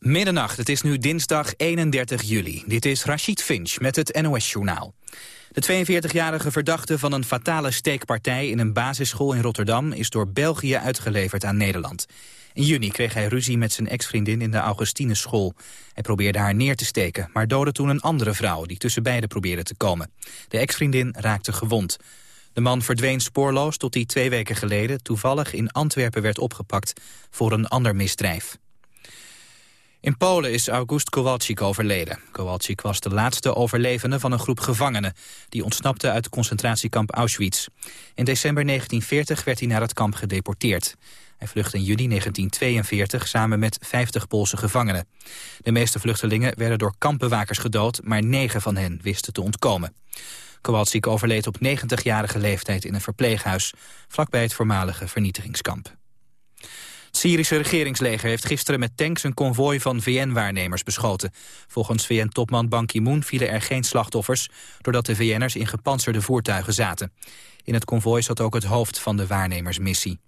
Middernacht, het is nu dinsdag 31 juli. Dit is Rachid Finch met het NOS-journaal. De 42-jarige verdachte van een fatale steekpartij in een basisschool in Rotterdam... is door België uitgeleverd aan Nederland. In juni kreeg hij ruzie met zijn ex-vriendin in de Augustinusschool. Hij probeerde haar neer te steken, maar doodde toen een andere vrouw... die tussen beiden probeerde te komen. De ex-vriendin raakte gewond. De man verdween spoorloos tot hij twee weken geleden... toevallig in Antwerpen werd opgepakt voor een ander misdrijf. In Polen is August Kowalczyk overleden. Kowalczyk was de laatste overlevende van een groep gevangenen... die ontsnapte uit concentratiekamp Auschwitz. In december 1940 werd hij naar het kamp gedeporteerd. Hij vluchtte in juli 1942 samen met 50 Poolse gevangenen. De meeste vluchtelingen werden door kampbewakers gedood... maar negen van hen wisten te ontkomen. Kowalczyk overleed op 90-jarige leeftijd in een verpleeghuis... vlakbij het voormalige vernietigingskamp. Het Syrische regeringsleger heeft gisteren met tanks een konvooi van VN-waarnemers beschoten. Volgens VN-topman Ban Ki-moon vielen er geen slachtoffers... doordat de VN'ers in gepantserde voertuigen zaten. In het konvooi zat ook het hoofd van de waarnemersmissie.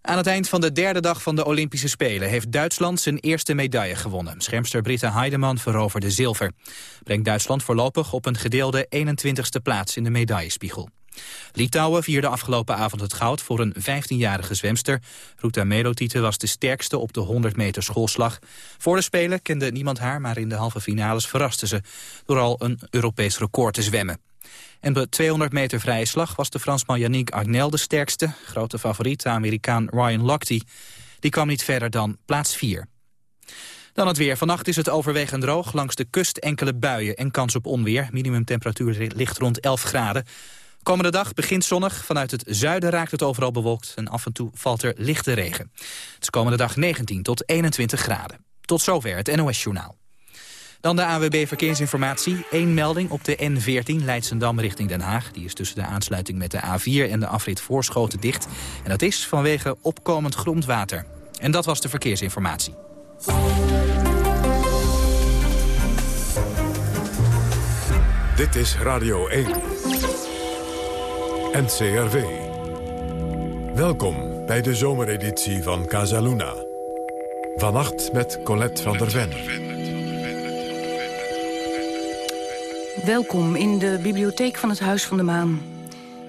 Aan het eind van de derde dag van de Olympische Spelen... heeft Duitsland zijn eerste medaille gewonnen. Schermster Britta Heidemann veroverde zilver. Brengt Duitsland voorlopig op een gedeelde 21ste plaats in de medaillespiegel. Litouwen vierde afgelopen avond het goud voor een 15-jarige zwemster. Ruta Melotite was de sterkste op de 100 meter schoolslag. Voor de Spelen kende niemand haar, maar in de halve finales verraste ze... door al een Europees record te zwemmen. En bij 200 meter vrije slag was de Fransman Yannick Arnel de sterkste. Grote favoriet, de Amerikaan Ryan Lochte. Die kwam niet verder dan plaats 4. Dan het weer. Vannacht is het overwegend droog. Langs de kust enkele buien en kans op onweer. Minimumtemperatuur ligt rond 11 graden. Komende dag begint zonnig. Vanuit het zuiden raakt het overal bewolkt. En af en toe valt er lichte regen. Het is komende dag 19 tot 21 graden. Tot zover het NOS Journaal. Dan de AWB Verkeersinformatie. Eén melding op de N14 Leidsendam richting Den Haag. Die is tussen de aansluiting met de A4 en de afrit Voorschoten dicht. En dat is vanwege opkomend grondwater. En dat was de verkeersinformatie. Dit is Radio 1. NCRV. Welkom bij de zomereditie van Casaluna. Vannacht met Colette van der Ven. Welkom in de bibliotheek van het Huis van de Maan.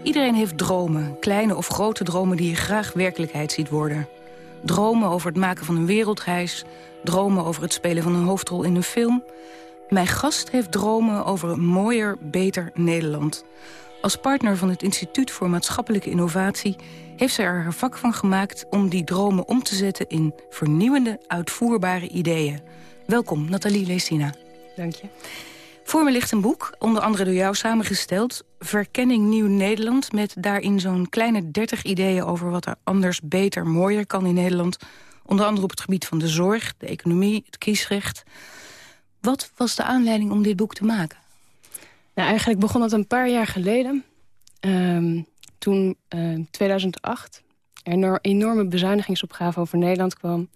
Iedereen heeft dromen, kleine of grote dromen die je graag werkelijkheid ziet worden. Dromen over het maken van een wereldreis, dromen over het spelen van een hoofdrol in een film. Mijn gast heeft dromen over een mooier, beter Nederland. Als partner van het Instituut voor Maatschappelijke Innovatie... heeft zij er haar vak van gemaakt om die dromen om te zetten... in vernieuwende, uitvoerbare ideeën. Welkom, Nathalie Lesina. Dank je. Voor me ligt een boek, onder andere door jou samengesteld... Verkenning Nieuw Nederland, met daarin zo'n kleine 30 ideeën... over wat er anders, beter, mooier kan in Nederland. Onder andere op het gebied van de zorg, de economie, het kiesrecht. Wat was de aanleiding om dit boek te maken? Nou, eigenlijk begon het een paar jaar geleden. Um, toen in uh, 2008 er een enorme bezuinigingsopgave over Nederland kwam...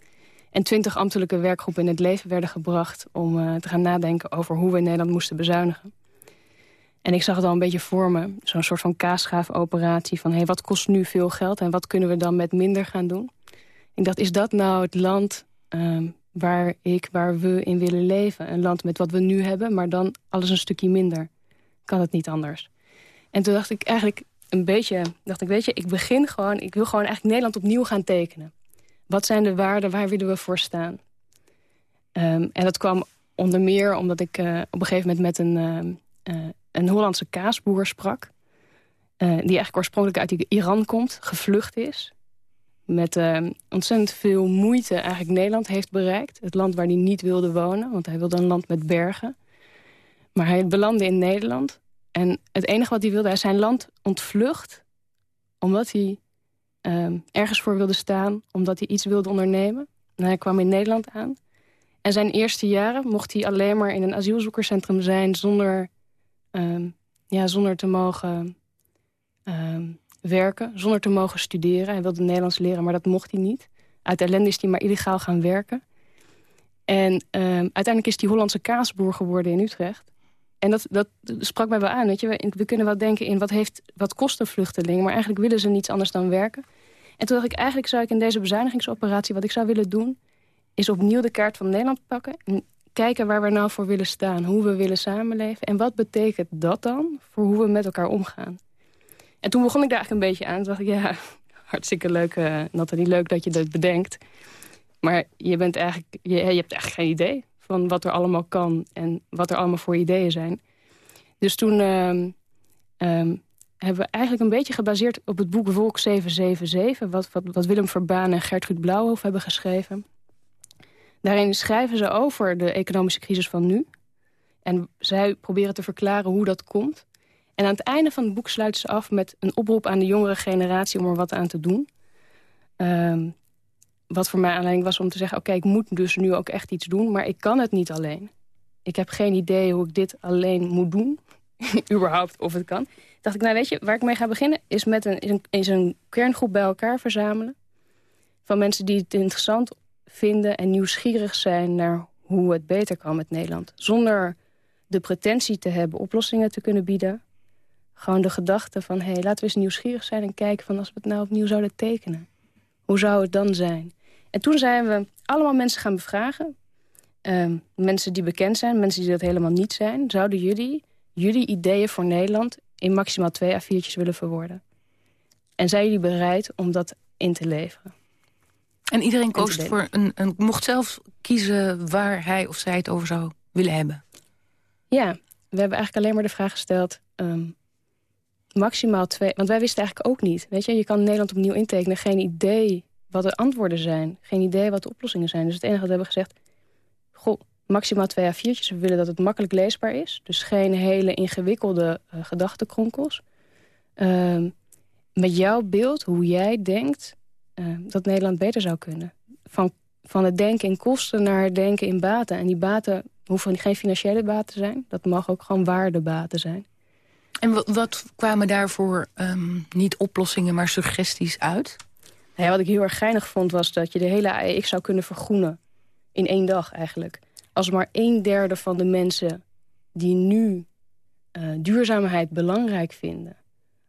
en twintig ambtelijke werkgroepen in het leven werden gebracht... om uh, te gaan nadenken over hoe we Nederland moesten bezuinigen. En ik zag het al een beetje voor me, zo'n soort van kaasgaafoperatie... van hey, wat kost nu veel geld en wat kunnen we dan met minder gaan doen? Ik dacht, is dat nou het land um, waar ik, waar we in willen leven? Een land met wat we nu hebben, maar dan alles een stukje minder kan het niet anders. En toen dacht ik eigenlijk een beetje, dacht ik, weet je, ik begin gewoon, ik wil gewoon eigenlijk Nederland opnieuw gaan tekenen. Wat zijn de waarden, waar willen we voor staan? Um, en dat kwam onder meer omdat ik uh, op een gegeven moment met een, uh, uh, een Hollandse kaasboer sprak. die eigenlijk oorspronkelijk uit Iran komt, gevlucht is. Met ehm, ontzettend veel moeite eigenlijk Nederland heeft bereikt. Het land waar hij niet wilde wonen, want hij wilde een land met bergen. Maar hij belandde in Nederland. En het enige wat hij wilde, hij zijn land ontvlucht... omdat hij uh, ergens voor wilde staan, omdat hij iets wilde ondernemen. En hij kwam in Nederland aan. En zijn eerste jaren mocht hij alleen maar in een asielzoekerscentrum zijn... zonder, uh, ja, zonder te mogen uh, werken, zonder te mogen studeren. Hij wilde Nederlands leren, maar dat mocht hij niet. Uit ellende is hij maar illegaal gaan werken. En ehm, uiteindelijk is hij Hollandse kaasboer geworden in Utrecht. En dat, dat sprak mij wel aan. Weet je? We, we, kunnen wel denken in wat, heeft, wat kost een vluchteling... maar eigenlijk willen ze niets anders dan werken. En toen dacht ik, eigenlijk zou ik in deze bezuinigingsoperatie... wat ik zou willen doen, is opnieuw de kaart van Nederland pakken... en kijken waar we nou voor willen staan, hoe we willen samenleven... en wat betekent dat dan voor hoe we met elkaar omgaan. En toen begon ik daar eigenlijk een beetje aan. Toen dacht ik, ja, hartstikke leuk, uh, Nathalie, leuk dat je dat bedenkt. Maar je, bent eigenlijk, je, je hebt eigenlijk geen idee van wat er allemaal kan... en wat er allemaal voor ideeën zijn. Dus toen um, um, hebben we eigenlijk een beetje gebaseerd op het boek Volk 777... wat, wat, Willem Verbaan en Gertrud Blauwhof hebben geschreven. Daarin schrijven ze over de economische crisis van nu. En zij proberen te verklaren hoe dat komt. En aan het einde van het boek sluiten ze af met een oproep aan de jongere generatie... om er wat aan te doen. Um, wat voor mij aanleiding was om te zeggen... oké, ik moet dus nu ook echt iets doen, maar ik kan het niet alleen. Ik heb geen idee hoe ik dit alleen moet doen. überhaupt of het kan. Dacht ik, nou weet je, waar ik mee ga beginnen... is met een, een kerngroep bij elkaar verzamelen. Van mensen die het interessant vinden en nieuwsgierig zijn... naar hoe het beter kan met Nederland. Zonder de pretentie te hebben oplossingen te kunnen bieden. Gewoon de gedachte van, hé, hey, laten we eens nieuwsgierig zijn... en kijken van als we het nou opnieuw zouden tekenen. Hoe zou het dan zijn? En toen zijn we allemaal mensen gaan bevragen. Uh, mensen die bekend zijn, mensen die dat helemaal niet zijn. Zouden jullie jullie ideeën voor Nederland in maximaal twee A4'tjes willen verwoorden? En zijn jullie bereid om dat in te leveren? En iedereen koos voor een, een, mocht zelf kiezen waar hij of zij het over zou willen hebben? Ja, we hebben eigenlijk alleen maar de vraag gesteld... Um, maximaal twee... Want wij wisten eigenlijk ook niet. Weet je, je kan Nederland opnieuw intekenen. Geen idee wat de antwoorden zijn. Geen idee wat de oplossingen zijn. Dus het enige wat we hebben gezegd... Goh, maximaal twee A4'tjes. We willen dat het makkelijk leesbaar is. Dus geen hele ingewikkelde uh, gedachtenkronkels. Uh, met jouw beeld, hoe jij denkt uh, dat Nederland beter zou kunnen. Van, van het denken in kosten naar het denken in baten. En die baten hoeven geen financiële baten te zijn. Dat mag ook gewoon waardebaten zijn. En wat kwamen daarvoor um, niet oplossingen, maar suggesties uit? Ja, wat ik heel erg geinig vond was dat je de hele AEX zou kunnen vergroenen. In één dag eigenlijk. Als maar een derde van de mensen die nu uh, duurzaamheid belangrijk vinden...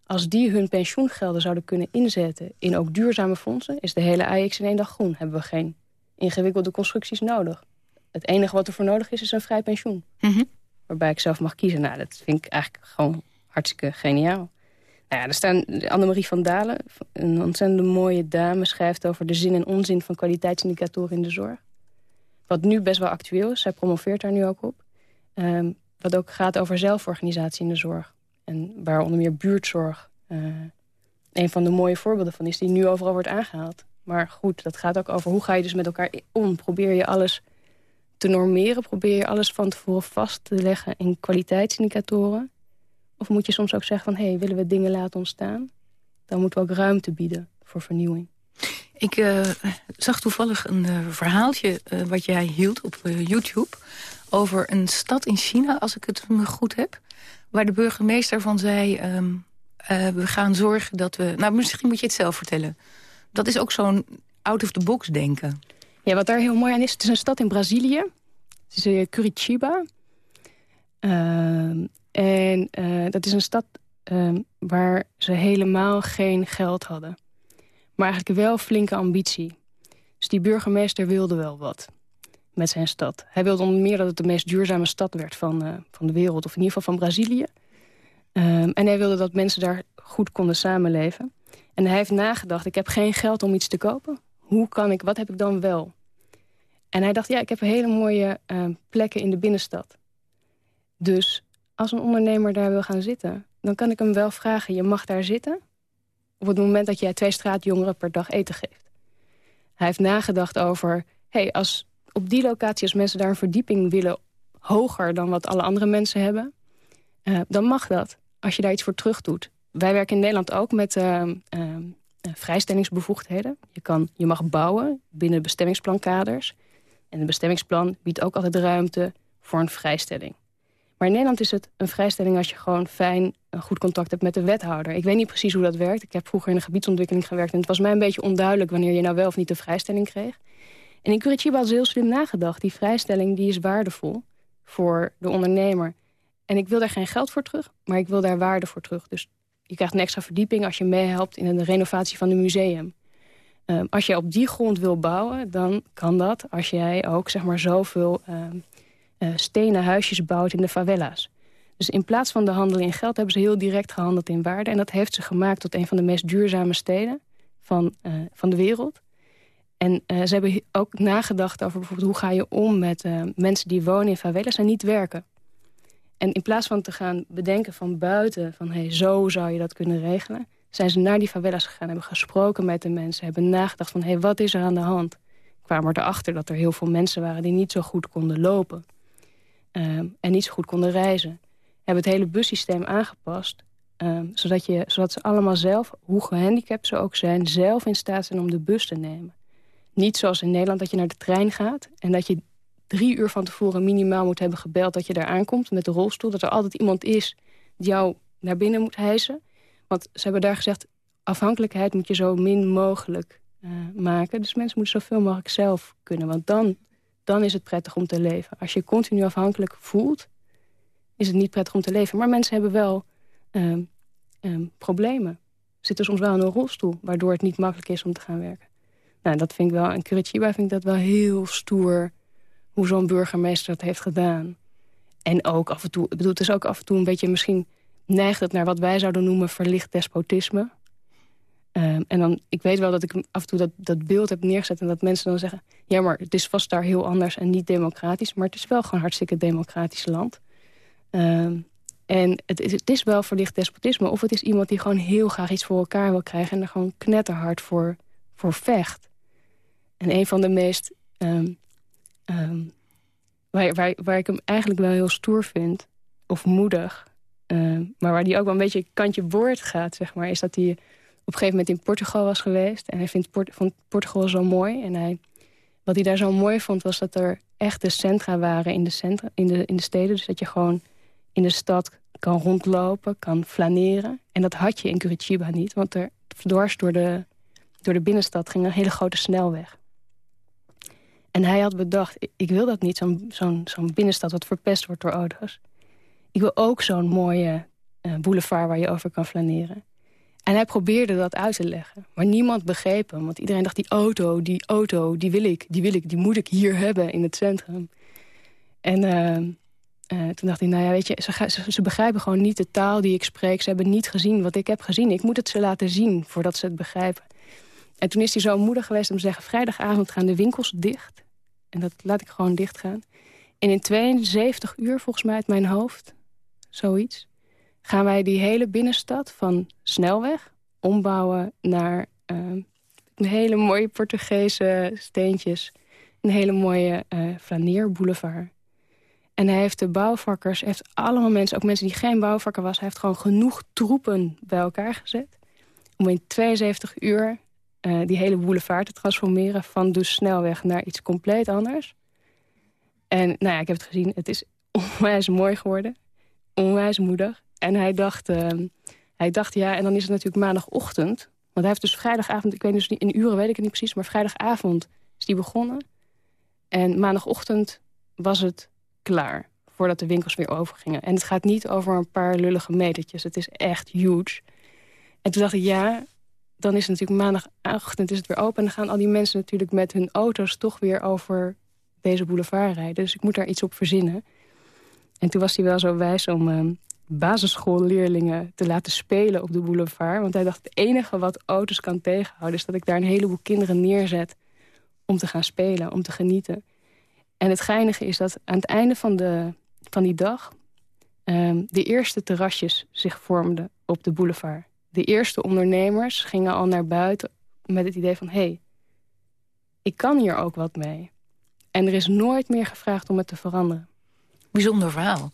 als die hun pensioengelden zouden kunnen inzetten in ook duurzame fondsen... is de hele AEX in één dag groen. Hebben we geen ingewikkelde constructies nodig. Het enige wat er voor nodig is, is een vrij pensioen. Mm Waarbij ik zelf mag kiezen. Nou, dat vind ik eigenlijk gewoon hartstikke geniaal. Nou ja, er staan Annemarie van Dalen, een ontzettend mooie dame... schrijft over de zin en onzin van kwaliteitsindicatoren in de zorg. Wat nu best wel actueel is, zij promoveert daar nu ook op. Um, wat ook gaat over zelforganisatie in de zorg. En waar onder meer buurtzorg uh, een van de mooie voorbeelden van is... die nu overal wordt aangehaald. Maar goed, dat gaat ook over hoe ga je dus met elkaar om. Probeer je alles te normeren? Probeer je alles van tevoren vast te leggen in kwaliteitsindicatoren? Of moet je soms ook zeggen van... hé, hey, willen we dingen laten ontstaan? Dan moeten we ook ruimte bieden voor vernieuwing. Ik uh, zag toevallig een uh, verhaaltje uh, wat jij hield op YouTube... over een stad in China, als ik het me goed heb... waar de burgemeester van zei... Um, we gaan zorgen dat we... Nou, misschien moet je het zelf vertellen. Dat is ook zo'n out-of-the-box denken. Ja, wat daar heel mooi aan is... het is een stad in Brazilië. Het is Curitiba. Ehm, en uh, dat is een stad um, waar ze helemaal geen geld hadden. Maar eigenlijk wel flinke ambitie. Dus die burgemeester wilde wel wat met zijn stad. Hij wilde onder meer dat het de meest duurzame stad werd van, uh, van de wereld. Of in ieder geval van Brazilië. Um, en hij wilde dat mensen daar goed konden samenleven. En hij heeft nagedacht, ik heb geen geld om iets te kopen. Hoe kan ik, wat heb ik dan wel? En hij dacht, ja, ik heb hele mooie uh, plekken in de binnenstad. Dus als een ondernemer daar wil gaan zitten... dan kan ik hem wel vragen, je mag daar zitten... op het moment dat jij twee straatjongeren per dag eten geeft. Hij heeft nagedacht over... hey, als op die locatie, als mensen daar een verdieping willen... hoger dan wat alle andere mensen hebben... Uh, dan mag dat, als je daar iets voor terug doet. Wij werken in Nederland ook met uh, uh, vrijstellingsbevoegdheden. Je, kan, je mag bouwen binnen bestemmingsplan-kaders. En een bestemmingsplan biedt ook altijd ruimte voor een vrijstelling. Maar in Nederland is het een vrijstelling als je gewoon fijn een goed contact hebt met de wethouder. Ik weet niet precies hoe dat werkt. Ik heb vroeger in de gebiedsontwikkeling gewerkt... en het was mij een beetje onduidelijk wanneer je nou wel of niet een vrijstelling kreeg. En in Curitiba had ze heel slim nagedacht. Die vrijstelling die is waardevol voor de ondernemer. En ik wil daar geen geld voor terug, maar ik wil daar waarde voor terug. Dus je krijgt een extra verdieping als je meehelpt in de renovatie van een museum. Ehm, als je op die grond wil bouwen, dan kan dat als jij ook zeg maar, zoveel uh, stenen huisjes bouwt in de favela's. Dus in plaats van de handel in geld hebben ze heel direct gehandeld in waarde. En dat heeft ze gemaakt tot een van de meest duurzame steden van, uh, van de wereld. En uh, ze hebben ook nagedacht over bijvoorbeeld hoe ga je om met mensen die wonen in favelas en niet werken. En in plaats van te gaan bedenken van buiten, van hey, zo zou je dat kunnen regelen, zijn ze naar die favelas gegaan, hebben gesproken met de mensen, hebben nagedacht van hey, wat is er aan de hand? Kwamen erachter dat er heel veel mensen waren die niet zo goed konden lopen. Uh, en niet zo goed konden reizen. Hebben het hele bussysteem aangepast Um, zodat, je, zodat ze allemaal zelf, hoe gehandicapt ze ook zijn... zelf in staat zijn om de bus te nemen. Niet zoals in Nederland dat je naar de trein gaat... en dat je drie uur van tevoren minimaal moet hebben gebeld... dat je daar aankomt met de rolstoel. Dat er altijd iemand is die jou naar binnen moet hijsen. Want ze hebben daar gezegd... afhankelijkheid moet je zo min mogelijk uh, maken. Dus mensen moeten zoveel mogelijk zelf kunnen. Want dan, dan is het prettig om te leven. Als je continu afhankelijk voelt... is het niet prettig om te leven. Maar mensen hebben wel... Uh, um, problemen. Zitten soms wel in een rolstoel, waardoor het niet makkelijk is om te gaan werken. Nou, dat vind ik wel, in Curitiba vind ik dat wel heel stoer... hoe zo'n burgemeester dat heeft gedaan. En ook af en toe, ik bedoel, het is ook af en toe een beetje... misschien neigt het naar wat wij zouden noemen verlicht despotisme. Um, en dan, ik weet wel dat ik af en toe dat, dat beeld heb neergezet... en dat mensen dan zeggen... ja, maar het is vast daar heel anders en niet democratisch... maar het is wel gewoon hartstikke democratisch land. Um, en het is, het is wel verlicht despotisme. Of het is iemand die gewoon heel graag iets voor elkaar wil krijgen... en er gewoon knetterhard voor, voor vecht. En een van de meest... Um, waar, waar, waar ik hem eigenlijk wel heel stoer vind, of moedig... Maar waar die ook wel een beetje kantje boord gaat, zeg maar... is dat hij een gegeven moment in Portugal was geweest. En hij vindt vond Portugal zo mooi. En hij, wat hij daar zo mooi vond, was dat er echte centra waren in de, centra, in de, in de steden. Dus dat je gewoon in de stad kan rondlopen, kan flaneren. En dat had je in Curitiba niet, want er dwars door de, door de binnenstad ging een hele grote snelweg. En hij had bedacht, ik wil dat niet, zo'n zo'n zo'n binnenstad wat verpest wordt door auto's. Ik wil ook zo'n mooie uh, boulevard waar je over kan flaneren. En hij probeerde dat uit te leggen. Maar niemand begreep hem. Want iedereen dacht, die auto, die auto, die wil ik, die wil ik, die moet ik hier hebben in het centrum. En uh, uh, toen dacht ik, nou ja, weet je, ze, ze, ze, begrijpen gewoon niet de taal die ik spreek. Ze hebben niet gezien wat ik heb gezien. Ik moet het ze laten zien voordat ze het begrijpen. En toen is hij zo moedig geweest om te zeggen... vrijdagavond gaan de winkels dicht. En dat laat ik gewoon dicht gaan. En in 72 uur, volgens mij uit mijn hoofd, zoiets... gaan wij die hele binnenstad van Snelweg ombouwen naar... Uh, een hele mooie Portugese steentjes. Een hele mooie uh, flaneerboulevard. En hij heeft de bouwvakkers, heeft allemaal mensen, ook mensen die geen bouwvakker was... hij heeft gewoon genoeg troepen bij elkaar gezet... om in 72 uur uh, die hele boulevard te transformeren... van dus snelweg naar iets compleet anders. En nou ja, ik heb het gezien, het is onwijs mooi geworden. Onwijs moedig. En hij dacht, uh, hij dacht, ja, en dan is het natuurlijk maandagochtend. Want hij heeft dus vrijdagavond, ik weet dus niet, in uren weet ik het niet precies... maar vrijdagavond is die begonnen. En maandagochtend was het klaar. Voordat de winkels weer overgingen. En het gaat niet over een paar lullige metertjes. Het is echt huge. En toen dacht ik, ja, dan is het natuurlijk maandagochtend is het weer open. En dan gaan al die mensen natuurlijk met hun auto's toch weer over deze boulevard rijden. Dus ik moet daar iets op verzinnen. En toen was hij wel zo wijs om uh, basisschoolleerlingen te laten spelen op de boulevard. Want hij dacht, het enige wat auto's kan tegenhouden... is dat ik daar een heleboel kinderen neerzet om te gaan spelen, om te genieten. En het geinige is dat aan het einde van, de, van die dag... Um, de eerste terrasjes zich vormden op de boulevard. De eerste ondernemers gingen al naar buiten met het idee van... hé, hey, ik kan hier ook wat mee. En er is nooit meer gevraagd om het te veranderen. Bijzonder verhaal.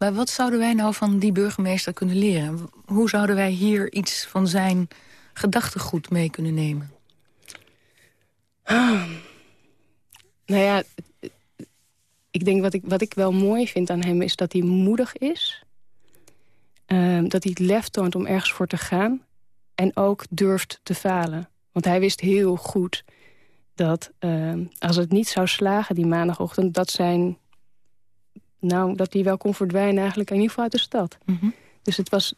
Maar wat zouden wij nou van die burgemeester kunnen leren? Hoe zouden wij hier iets van zijn gedachtegoed mee kunnen nemen? Ah. Nou ja, ik denk wat ik, wat ik wel mooi vind aan hem is dat hij moedig is. Uh, dat hij het lef toont om ergens voor te gaan. En ook durft te falen. Want hij wist heel goed dat uh, als het niet zou slagen die maandagochtend... dat zijn, nou, dat hij wel kon verdwijnen eigenlijk in ieder geval uit de stad. Mm -hmm. Dus het was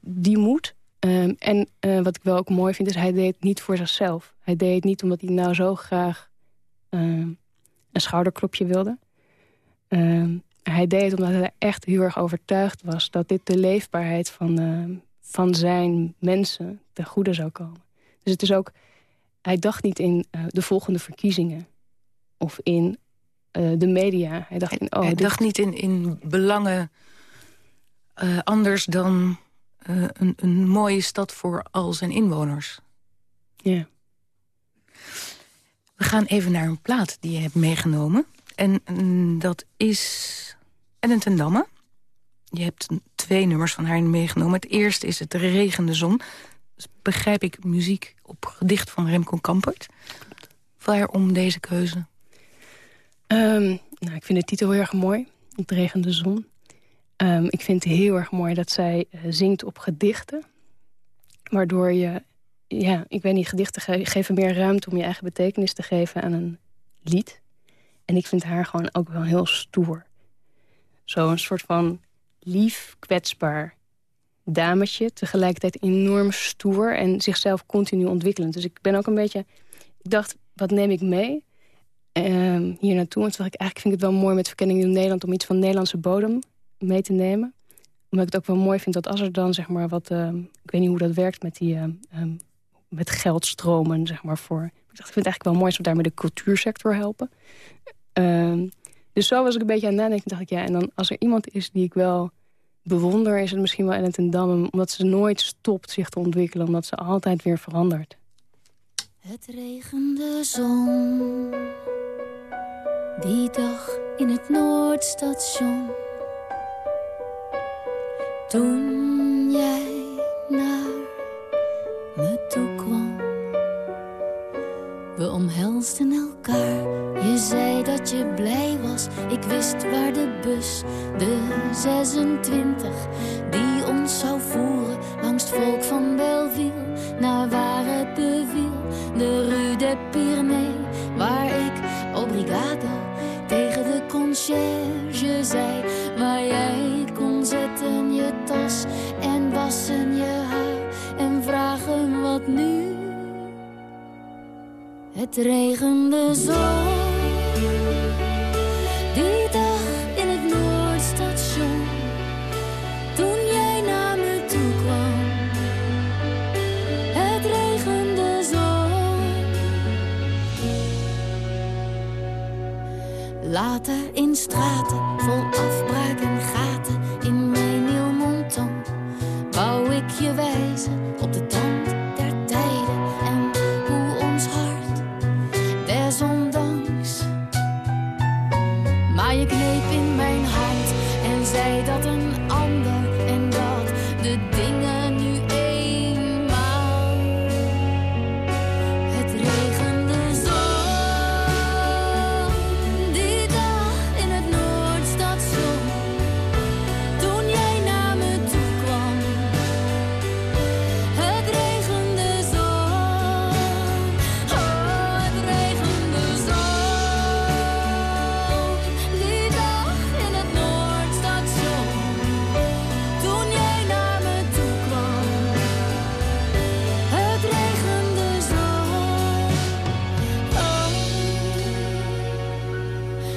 die moed Ehm, en eh, wat ik wel ook mooi vind, is hij deed het niet voor zichzelf. Hij deed het niet omdat hij nou zo graag ehm, een schouderklopje wilde. Ehm, hij deed het omdat hij echt heel erg overtuigd was... dat dit de leefbaarheid van, van zijn mensen ten goede zou komen. Dus het is ook... Hij dacht niet in eh, de volgende verkiezingen. Of in eh, de media. Hij dacht, in, oh, hij dacht niet in, in belangen uh, anders dan een, een mooie stad voor al zijn inwoners. Ja. We gaan even naar een plaat die je hebt meegenomen. En mm, dat is Ellen ten Damme. Je hebt twee nummers van haar meegenomen. Het eerste is Het Regende Zon. Dus begrijp ik muziek op gedicht van Remco Kampert. Waarom deze keuze? Um, nou, ik vind de titel heel erg mooi. Het Regende Zon. Um, ik vind het heel erg mooi dat zij uh, zingt op gedichten. Waardoor je, ja, ik weet niet, gedichten ge geven meer ruimte... om je eigen betekenis te geven aan een lied. En ik vind haar gewoon ook wel heel stoer. Zo'n soort van lief, kwetsbaar dametje. Tegelijkertijd enorm stoer en zichzelf continu ontwikkelend. Dus ik ben ook een beetje... Ik dacht, wat neem ik mee uh, hier naartoe? Dacht ik, eigenlijk vind ik het wel mooi met Verkenning in Nederland... om iets van Nederlandse bodem mee te nemen. Omdat ik het ook wel mooi vind dat als er dan zeg maar wat... Uh, ik weet niet hoe dat werkt met die... Uh, met geldstromen, zeg maar, voor... Ik dacht, ik vind het eigenlijk wel mooi als we daarmee de cultuursector helpen. dus zo was ik een beetje aan het nadenken. dacht ik, ja, en dan als er iemand is die ik wel bewonder... is het misschien wel Ellen ten Damme, omdat ze nooit stopt zich te ontwikkelen. Omdat ze altijd weer verandert. Het regende zon, die dag in het Noordstation. Toen jij naar me toe kwam, we omhelsden elkaar. Je zei dat je blij was, ik wist waar de bus, de 26,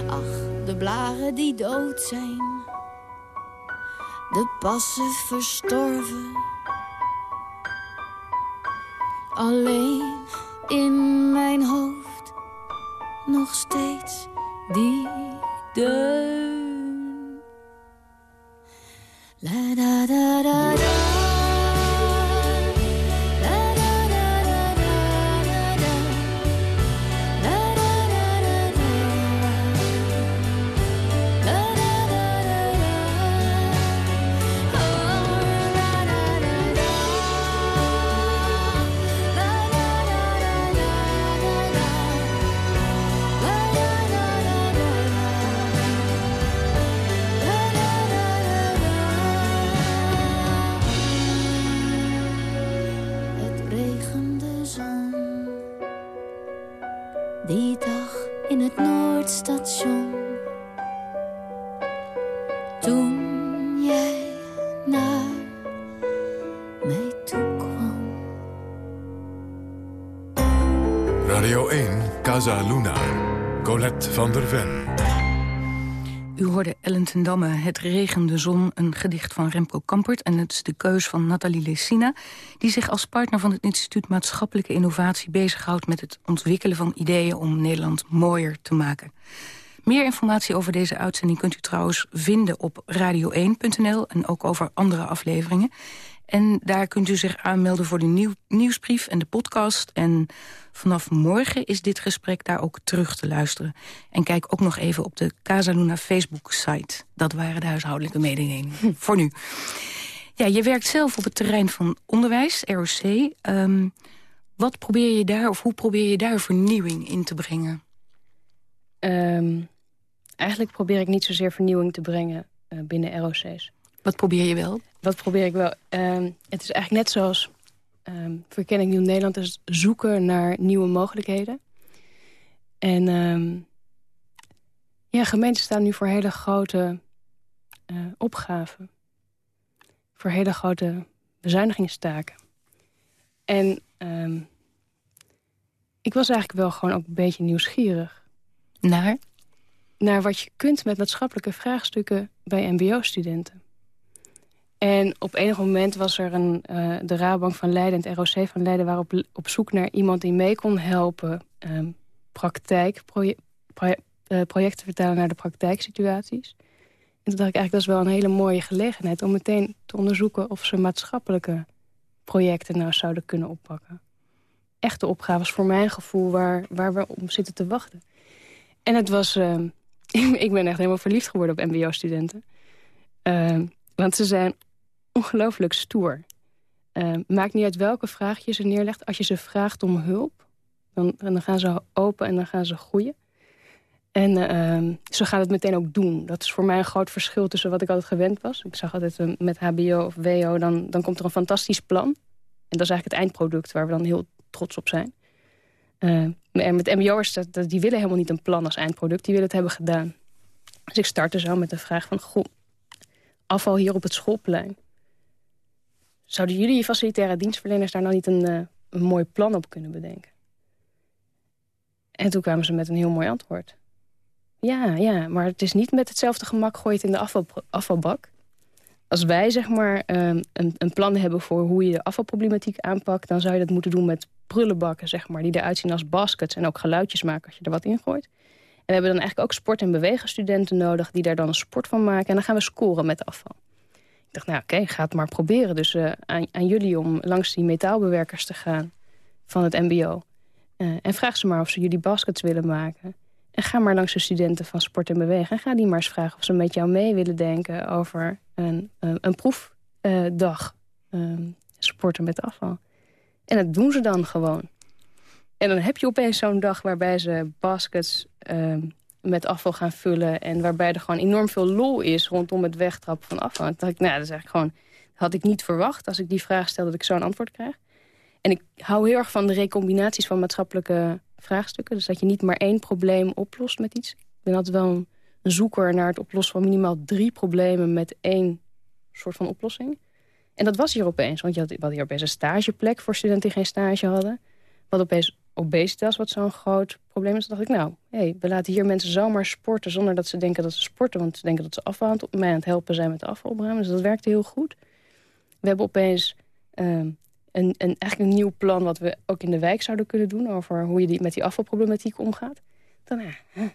Ach, de blaren die dood zijn. De passen verstorven. Alleen in mijn hoofd nog steeds die deun. La da da da. Casa Luna. Colette van der Ven. U hoorde Ellen ten Het regende zon, een gedicht van Remco Kampert. En het is de keus van Nathalie Lessina... die zich als partner van het Instituut Maatschappelijke Innovatie... bezighoudt met het ontwikkelen van ideeën om Nederland mooier te maken. Meer informatie over deze uitzending kunt u trouwens vinden op radio1.nl... en ook over andere afleveringen. En daar kunt u zich aanmelden voor de nieuw, nieuwsbrief en de podcast. En vanaf morgen is dit gesprek daar ook terug te luisteren. En kijk ook nog even op de Casaluna Facebook-site. Dat waren de huishoudelijke mededelingen voor nu. Ja, je werkt zelf op het terrein van onderwijs, ROC. Ehm, wat probeer je daar, of hoe probeer je daar vernieuwing in te brengen? Um, eigenlijk probeer ik niet zozeer vernieuwing te brengen uh, binnen ROC's. Wat probeer je wel? Wat probeer ik wel? Um, het is eigenlijk net zoals um, Verkenning Nieuw Nederland... is zoeken naar nieuwe mogelijkheden. En um, ja, gemeenten staan nu voor hele grote uh, opgaven. Voor hele grote bezuinigingstaken. En ik was eigenlijk wel gewoon ook een beetje nieuwsgierig. Naar? Naar wat je kunt met maatschappelijke vraagstukken bij mbo-studenten. En op enig moment was er een, uh, de Raadbank van Leiden en het ROC van Leiden... waren op, zoek naar iemand die mee kon helpen... Um, praktijk, uh, projecten vertalen naar de praktijksituaties. En toen dacht ik eigenlijk, dat is wel een hele mooie gelegenheid... om meteen te onderzoeken of ze maatschappelijke projecten nou zouden kunnen oppakken. Echte opgaves voor mijn gevoel waar, waar we op zitten te wachten. En het was... Uh, ik ben echt helemaal verliefd geworden op mbo-studenten. Uh, want ze zijn ongelooflijk stoer. Uh, maakt niet uit welke vraag je ze neerlegt. Als je ze vraagt om hulp, dan, dan gaan ze open en dan gaan ze groeien. En uh, ze gaan het meteen ook doen. Dat is voor mij een groot verschil tussen wat ik altijd gewend was. Ik zag altijd uh, met hbo of wo, dan, dan komt er een fantastisch plan. En dat is eigenlijk het eindproduct waar we dan heel trots op zijn. En met mbo'ers, die willen helemaal niet een plan als eindproduct. Die willen het hebben gedaan. Dus ik startte zo met de vraag van... Goh, afval hier op het schoolplein. Zouden jullie facilitaire dienstverleners daar nou niet een, uh, een mooi plan op kunnen bedenken? En toen kwamen ze met een heel mooi antwoord. Ja, ja, maar het is niet met hetzelfde gemak gooit in de afval, afvalbak. Als wij zeg maar um, een, een, plan hebben voor hoe je de afvalproblematiek aanpakt... dan zou je dat moeten doen met prullenbakken, zeg maar, die eruit zien als baskets... en ook geluidjes maken als je er wat in gooit. En we hebben dan eigenlijk ook sport- en bewegenstudenten nodig... die daar dan een sport van maken. En dan gaan we scoren met afval. Ik dacht, nou oké, ga het maar proberen. Dus uh, aan, aan, jullie om langs die metaalbewerkers te gaan van het mbo. Uh, en vraag ze maar of ze jullie baskets willen maken. En ga maar langs de studenten van sport en bewegen. En ga die maar eens vragen of ze met jou mee willen denken... over een, een, een proefdag uh, sporten met afval. En dat doen ze dan gewoon. En dan heb je opeens zo'n dag waarbij ze baskets met afval gaan vullen... en waarbij er gewoon enorm veel lol is rondom het wegtrappen van afval. Dacht ik, nou, dat is eigenlijk gewoon... had ik niet verwacht als ik die vraag stel dat ik zo'n antwoord krijg. En ik hou heel erg van de recombinaties van maatschappelijke vraagstukken. Dus dat je niet maar één probleem oplost met iets. Ik ben altijd wel een, zoeker naar het oplossen van minimaal drie problemen... met één soort van oplossing. En dat was hier opeens, want je had, had hier opeens een stageplek... voor studenten die geen stage hadden. Wat opeens obesitas, wat zo'n groot probleem is. dacht ik, nou, hey, we laten hier mensen zomaar sporten... zonder dat ze denken dat ze sporten, want ze denken dat ze afval het, mij aan het helpen zijn met de afval opruimen. Dus dat werkte heel goed. We hebben opeens um, een, een, eigenlijk een nieuw plan... wat we ook in de wijk zouden kunnen doen... over hoe je die, met die afvalproblematiek omgaat. Dan, ja,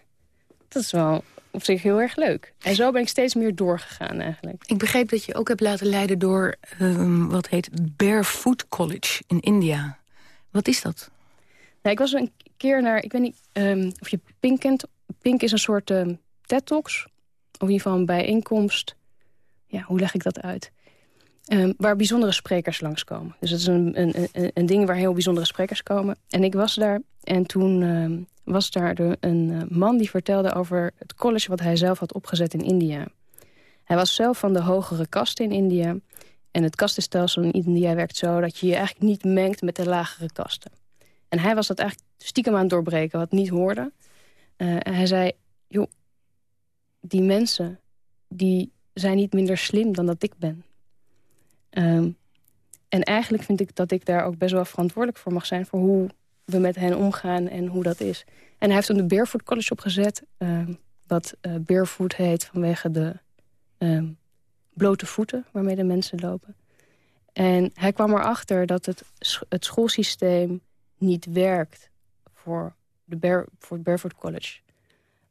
dat is wel op zich heel erg leuk. En zo ben ik steeds meer doorgegaan eigenlijk. Ik begreep dat je ook hebt laten leiden door um, wat heet Barefoot College in India. Wat is dat? Nou, ik was een keer naar, ik weet niet um, of je Pink kent. Pink is een soort um, TED-talks. Of in ieder geval een bijeenkomst. Ja, hoe leg ik dat uit? Um, waar bijzondere sprekers langskomen. Dus dat is een, een, een, ding waar heel bijzondere sprekers komen. En ik was daar en toen was daar een uh, man die vertelde over het college... wat hij zelf had opgezet in India. Hij was zelf van de hogere kasten in India. En het kastenstelsel in India werkt zo... dat je je eigenlijk niet mengt met de lagere kasten. En hij was dat eigenlijk stiekem aan het doorbreken, wat niet hoorde. Uh, en hij zei, joh, die mensen, die zijn niet minder slim dan dat ik ben. Um, en eigenlijk vind ik dat ik daar ook best wel verantwoordelijk voor mag zijn... voor hoe we met hen omgaan en hoe dat is. En hij heeft toen de Barefoot College opgezet. Uh, wat uh, heet vanwege de uh, blote voeten waarmee de mensen lopen. En hij kwam erachter dat het, het schoolsysteem niet werkt voor, de Bear, voor het Barefoot College.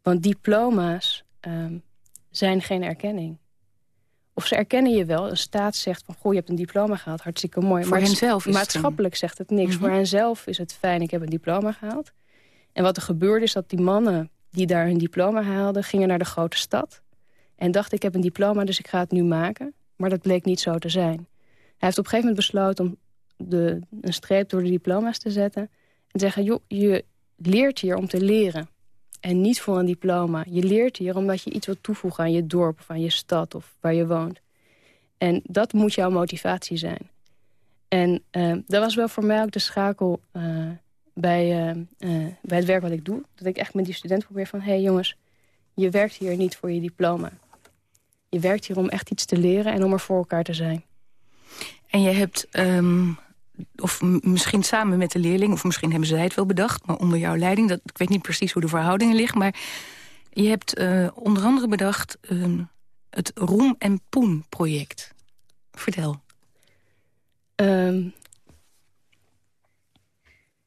Want diploma's um, zijn geen erkenning. Of ze erkennen je wel. Een staat zegt van, goh, je hebt een diploma gehaald. Hartstikke mooi. Voor maar zelf is Maatschappelijk zegt het niks. Mm -hmm. Voor henzelf is het fijn, ik heb een diploma gehaald. En wat er gebeurde is dat die mannen die daar hun diploma haalden... gingen naar de grote stad. En dachten, ik heb een diploma, dus ik ga het nu maken. Maar dat bleek niet zo te zijn. Hij heeft op een gegeven moment besloten om de, een streep door de diploma's te zetten. En zeggen, joh, je leert hier om te leren. En niet voor een diploma. Je leert hier omdat je iets wilt toevoegen aan je dorp of aan je stad of waar je woont. En dat moet jouw motivatie zijn. En uh, dat was wel voor mij ook de schakel uh, bij, uh, bij het werk wat ik doe. Dat ik echt met die studenten probeer van... hé hey jongens, je werkt hier niet voor je diploma. Je werkt hier om echt iets te leren en om er voor elkaar te zijn. En je hebt um, of misschien samen met de leerling... of misschien hebben zij het wel bedacht, maar onder jouw leiding... Dat, ik weet niet precies hoe de verhoudingen liggen... maar je hebt uh, onder andere bedacht uh, het Roem en Poen project. Vertel. Um,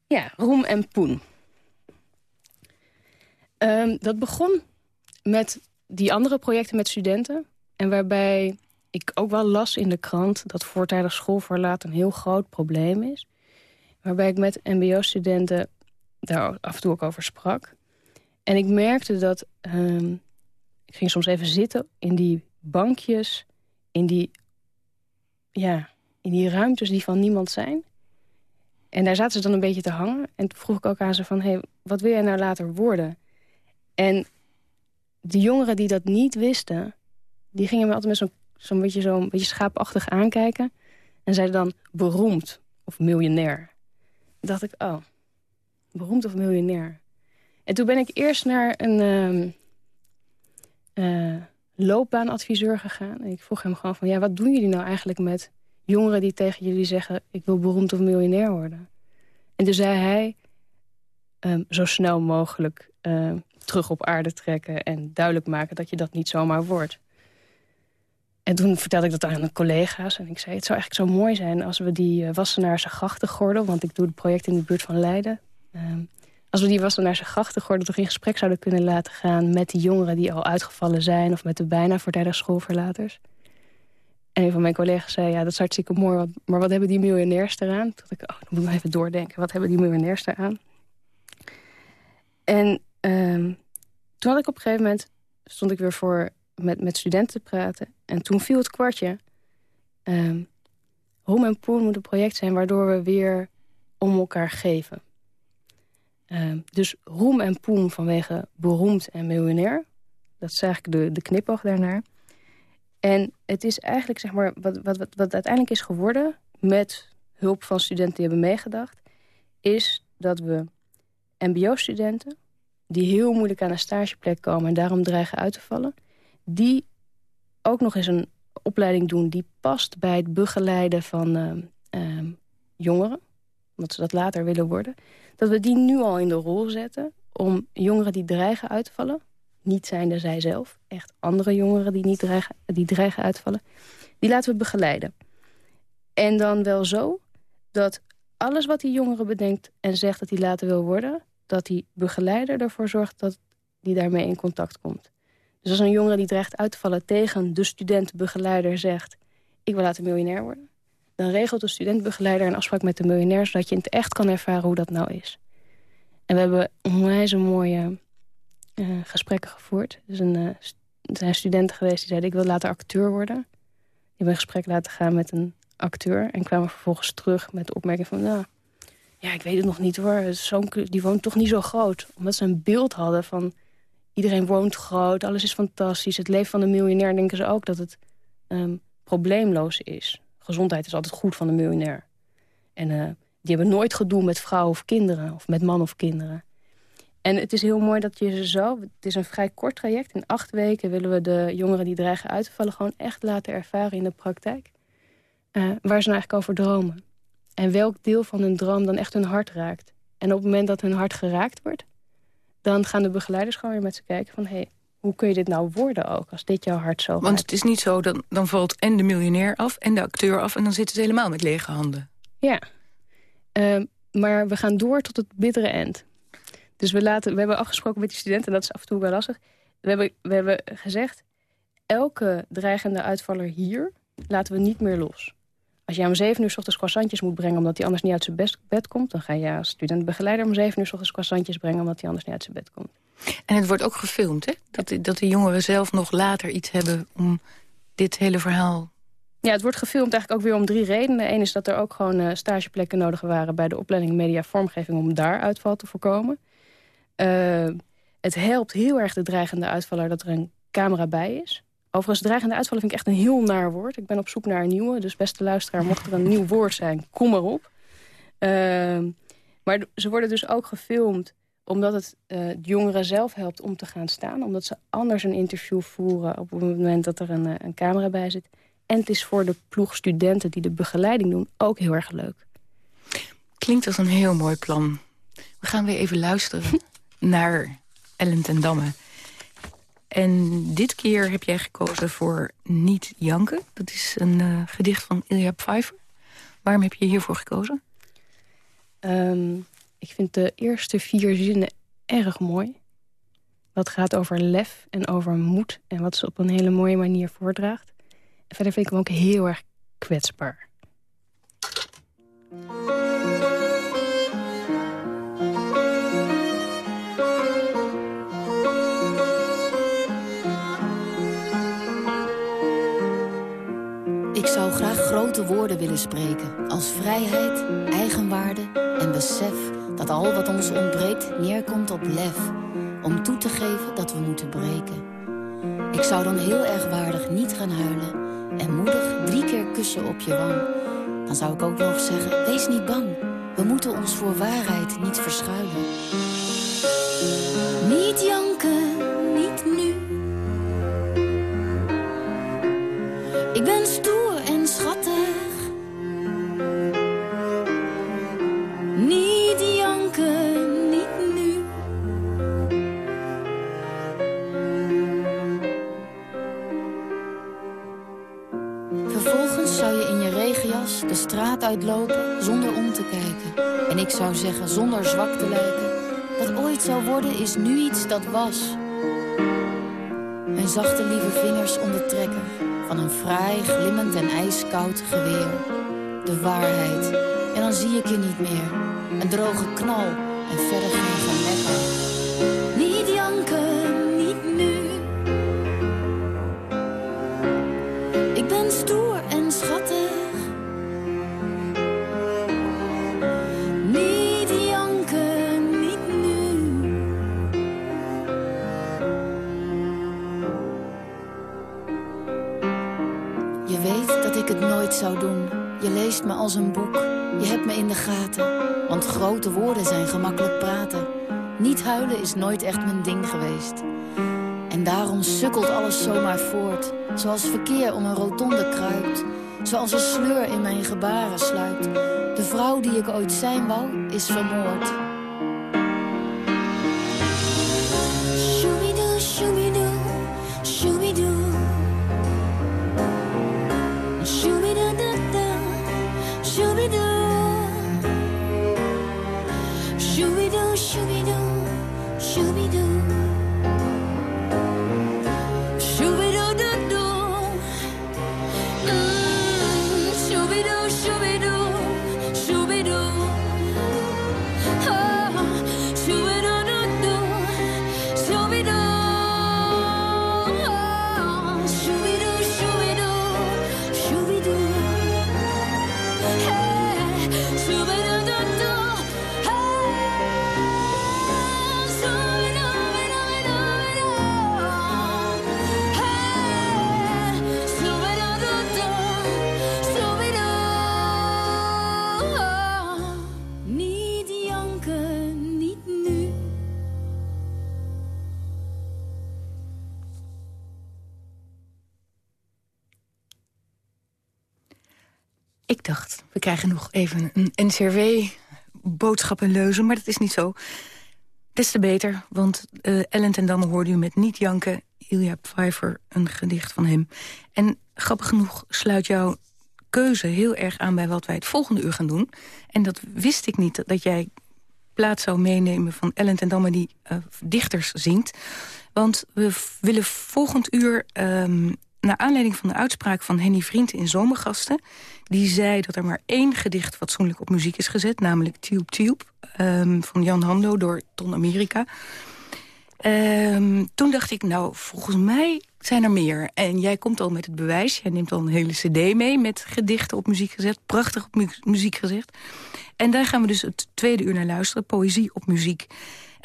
ja, Roem en Poen. Dat begon met die andere projecten met studenten... en waarbij ik ook wel las in de krant dat voortijdig schoolverlaat een heel groot probleem is. Waarbij ik met mbo-studenten daar af en toe ook over sprak. En ik merkte dat... Um, ik ging soms even zitten in die bankjes, in die, ja, in die ruimtes die van niemand zijn. En daar zaten ze dan een beetje te hangen. En toen vroeg ik ook aan ze van, hey, wat wil jij nou later worden? En de jongeren die dat niet wisten... die gingen me altijd met zo'n zo'n beetje, zo beetje schaapachtig aankijken. En zeiden dan beroemd of miljonair. Toen dacht ik, oh, beroemd of miljonair. En toen ben ik eerst naar een uh, uh, loopbaanadviseur gegaan. En ik vroeg hem gewoon van, ja, wat doen jullie nou eigenlijk met jongeren die tegen jullie zeggen... ik wil beroemd of miljonair worden? En toen zei hij, um, zo snel mogelijk uh, terug op aarde trekken... en duidelijk maken dat je dat niet zomaar wordt. En toen vertelde ik dat aan de collega's. En ik zei, het zou eigenlijk zo mooi zijn als we die uh, Wassenaarse grachtengordel... want ik doe het project in de buurt van Leiden... Um, als we die Wassenaarse grachtengordel toch in gesprek zouden kunnen laten gaan... met die jongeren die al uitgevallen zijn... of met de bijna voortijdig schoolverlaters. En een van mijn collega's zei, ja, dat is hartstikke mooi... maar wat hebben die miljonairs eraan? Toen dacht ik, oh, dan moet ik even doordenken. Wat hebben die miljonairs eraan? En um, toen had ik op een gegeven moment... stond ik weer voor met, met studenten te praten. En toen viel het kwartje. Um, Home en Poen moet een project zijn waardoor we weer om elkaar geven. Um, dus roem en poen vanwege beroemd en miljonair. Dat is eigenlijk de, de knipoog daarnaar. En het is eigenlijk, zeg maar, wat, wat, wat, wat uiteindelijk is geworden... met hulp van studenten die hebben meegedacht... is dat we mbo-studenten... die heel moeilijk aan een stageplek komen... en daarom dreigen uit te vallen... die ook nog eens een opleiding doen... die past bij het begeleiden van uh, uh, jongeren. Omdat ze dat later willen worden. Dat we die nu al in de rol zetten om jongeren die dreigen uit te vallen... niet zijnde zij zelf, echt andere jongeren die, niet dreigen, die dreigen uitvallen... die laten we begeleiden. En dan wel zo dat alles wat die jongere bedenkt en zegt dat hij later wil worden... dat die begeleider ervoor zorgt dat die daarmee in contact komt. Dus als een jongere die dreigt uit te vallen tegen de studentenbegeleider zegt... ik wil laten miljonair worden... dan regelt de studentbegeleider een afspraak met de miljonair... zodat je in het echt kan ervaren hoe dat nou is. En we hebben onwijs mooie uh, gesprekken gevoerd. Dus een, uh, er zijn studenten geweest die zeiden... ik wil later acteur worden. Die hebben een gesprek laten gaan met een acteur... en kwamen vervolgens terug met de opmerking van... nou, ja, ik weet het nog niet hoor. Die woont toch niet zo groot. Omdat ze een beeld hadden van iedereen woont groot, alles is fantastisch. Het leven van de miljonair denken ze ook dat het um, probleemloos is. Gezondheid is altijd goed van de miljonair. En uh, die hebben nooit gedoe met vrouwen of kinderen, of met man of kinderen. En het is heel mooi dat je ze zo... Het is een vrij kort traject. In acht weken willen we de jongeren die dreigen uit te vallen... gewoon echt laten ervaren in de praktijk. Uh, waar ze nou eigenlijk over dromen. En welk deel van hun droom dan echt hun hart raakt. En op het moment dat hun hart geraakt wordt dan gaan de begeleiders gewoon weer met ze kijken van... Hey, hoe kun je dit nou worden ook, als dit jouw hart zo Want het is niet zo, dan, dan valt en de miljonair af en de acteur af... en dan zitten ze helemaal met lege handen. Ja, uh, maar we gaan door tot het bittere eind. Dus we, laten, we hebben afgesproken met die studenten, en dat is af en toe wel lastig. We hebben, we hebben gezegd, elke dreigende uitvaller hier laten we niet meer los. Als jij om zeven uur s ochtends croissantjes moet brengen... omdat hij anders niet uit zijn bed komt... dan ga je als studentbegeleider om zeven uur s ochtends croissantjes brengen... omdat hij anders niet uit zijn bed komt. En het wordt ook gefilmd, hè? Dat, dat de jongeren zelf nog later iets hebben om dit hele verhaal... Ja, het wordt gefilmd eigenlijk ook weer om drie redenen. Eén is dat er ook gewoon uh, stageplekken nodig waren... bij de opleiding media vormgeving om daar uitval te voorkomen. Uh, het helpt heel erg de dreigende uitvaller dat er een camera bij is. Overigens, dreigende uitvallen vind ik echt een heel naar woord. Ik ben op zoek naar een nieuwe. Dus beste luisteraar, mocht er een nieuw woord zijn, kom erop. Uh, maar ze worden dus ook gefilmd omdat het uh, de jongeren zelf helpt om te gaan staan. Omdat ze anders een interview voeren op het moment dat er een, uh, een camera bij zit. En het is voor de ploeg studenten die de begeleiding doen ook heel erg leuk. Klinkt als een heel mooi plan. We gaan weer even luisteren naar Ellen ten Damme. En dit keer heb jij gekozen voor Niet Janken. Dat is een uh, gedicht van Ilja Pfeiffer. Waarom heb je hiervoor gekozen? Um, ik vind de eerste vier zinnen erg mooi. Dat gaat over lef en over moed... en wat ze op een hele mooie manier voordraagt. En verder vind ik hem ook heel erg kwetsbaar. Grote woorden willen spreken. Als vrijheid, eigenwaarde en besef dat al wat ons ontbreekt neerkomt op lef. Om toe te geven dat we moeten breken. Ik zou dan heel erg waardig niet gaan huilen. En moedig drie keer kussen op je wang. Dan zou ik ook nog zeggen, wees niet bang. We moeten ons voor waarheid niet verschuilen. Ik zou zeggen zonder zwak te lijken. Wat ooit zou worden is nu iets dat was. Mijn zachte lieve vingers om de van een fraai, glimmend en ijskoud geweer. De waarheid. En dan zie ik je niet meer. Een droge knal en verder geen gemekker. Niet woorden zijn gemakkelijk praten. Niet huilen is nooit echt mijn ding geweest. En daarom sukkelt alles zomaar voort. Zoals verkeer om een rotonde kruipt. Zoals een sleur in mijn gebaren sluipt. De vrouw die ik ooit zijn wou, is vermoord. Krijgen nog even een NCRW boodschappenleuze, maar dat is niet zo. Des te beter, want uh, Ellen ten Damme hoorde u met Niet Janken... Ilja Pfeiffer, een gedicht van hem. En grappig genoeg sluit jouw keuze heel erg aan... bij wat wij het volgende uur gaan doen. En dat wist ik niet, dat jij plaats zou meenemen van Ellen ten Damme... die uh, dichters zingt. Want we willen volgend uur um, naar aanleiding van de uitspraak van Henny Vriend in Zomergasten... die zei dat er maar één gedicht fatsoenlijk op muziek is gezet... namelijk Tube Tube um, van Jan Hando door Ton Amerika. Um, toen dacht ik, nou, volgens mij zijn er meer. En jij komt al met het bewijs. Jij neemt al een hele cd mee met gedichten op muziek gezet. Prachtig op mu muziek gezet. En daar gaan we dus het tweede uur naar luisteren. Poëzie op muziek.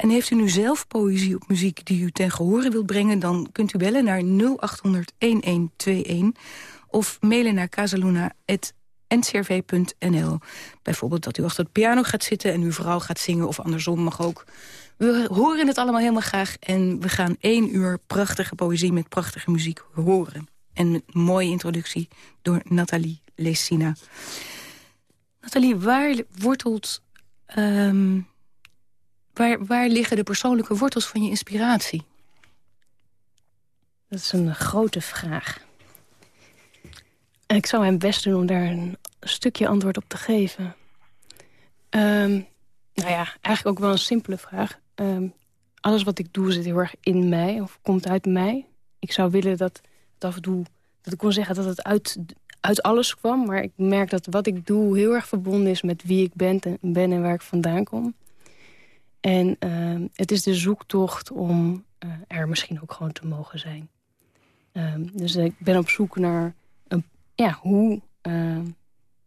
En heeft u nu zelf poëzie op muziek die u ten gehore wilt brengen... dan kunt u bellen naar 0800-1121 of mailen naar casaluna.ncrv.nl. Bijvoorbeeld dat u achter de piano gaat zitten en uw vrouw gaat zingen... of andersom mag ook. We horen het allemaal helemaal graag en we gaan één uur prachtige poëzie... met prachtige muziek horen. En een mooie introductie door Nathalie Lessina. Nathalie, waar wortelt... Um, Waar, waar liggen de persoonlijke wortels van je inspiratie? Dat is een grote vraag. En ik zou mijn best doen om daar een stukje antwoord op te geven. Um, nou ja, eigenlijk ook wel een simpele vraag. Um, alles wat ik doe zit heel erg in mij, of komt uit mij. Ik zou willen dat dat ik kon zeggen dat het uit, uit alles kwam... maar ik merk dat wat ik doe heel erg verbonden is met wie ik ben en, ben en waar ik vandaan kom. En uh, het is de zoektocht om uh, er misschien ook gewoon te mogen zijn. Um, dus ik ben op zoek naar een, ja, hoe, uh,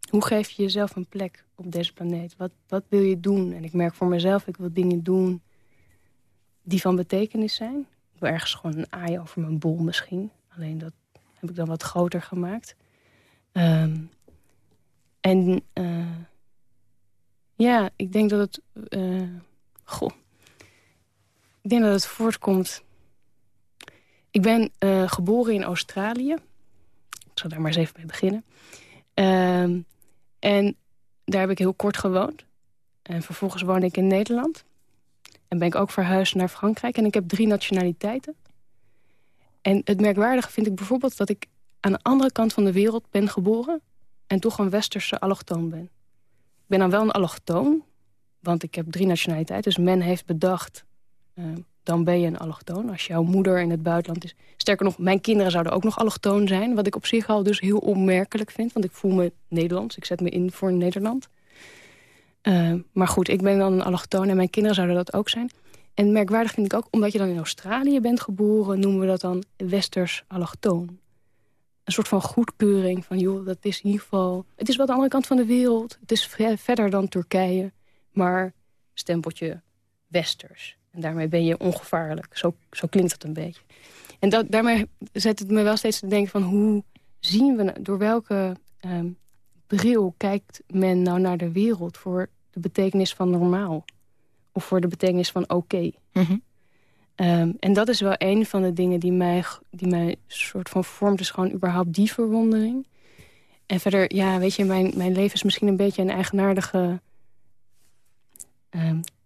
hoe geef je jezelf een plek op deze planeet? Wat, wat wil je doen? En ik merk voor mezelf, ik wil dingen doen die van betekenis zijn. Ik wil ergens gewoon een aai over mijn bol misschien. Alleen dat heb ik dan wat groter gemaakt. En uh, ja, ik denk dat het Goh. Ik denk dat het voortkomt... Ik ben uh, geboren in Australië. Ik zal daar maar eens even mee beginnen. Uh, en daar heb ik heel kort gewoond. En vervolgens woonde ik in Nederland. En ben ik ook verhuisd naar Frankrijk. En ik heb drie nationaliteiten. En het merkwaardige vind ik bijvoorbeeld dat ik aan de andere kant van de wereld ben geboren... en toch een westerse allochtoon ben. Ik ben dan wel een allochtoon, want ik heb drie nationaliteiten. Dus men heeft bedacht, uh, dan ben je een allochtoon. Als jouw moeder in het buitenland is. Sterker nog, mijn kinderen zouden ook nog allochtoon zijn. Wat ik op zich al dus heel onmerkelijk vind. Want ik voel me Nederlands. Ik zet me in voor Nederland. Uh, maar goed, ik ben dan een allochtoon en mijn kinderen zouden dat ook zijn. En merkwaardig vind ik ook, omdat je dan in Australië bent geboren... noemen we dat dan westers allochtoon. Een soort van goedkeuring van, joh, dat is in ieder geval... Het is wel de andere kant van de wereld. Het is verder dan Turkije maar stempeltje westers. En daarmee ben je ongevaarlijk. Zo, zo klinkt het een beetje. En dat, daarmee zet het me wel steeds te denken van hoe zien we... Nou, door welke ehm, bril kijkt men nou naar de wereld... voor de betekenis van normaal? Of voor de betekenis van oké? Mhm. Ehm, en dat is wel een van de dingen die mij, die mij soort van vormt. is gewoon überhaupt die verwondering. En verder, ja, weet je, mijn, mijn leven is misschien een beetje een eigenaardige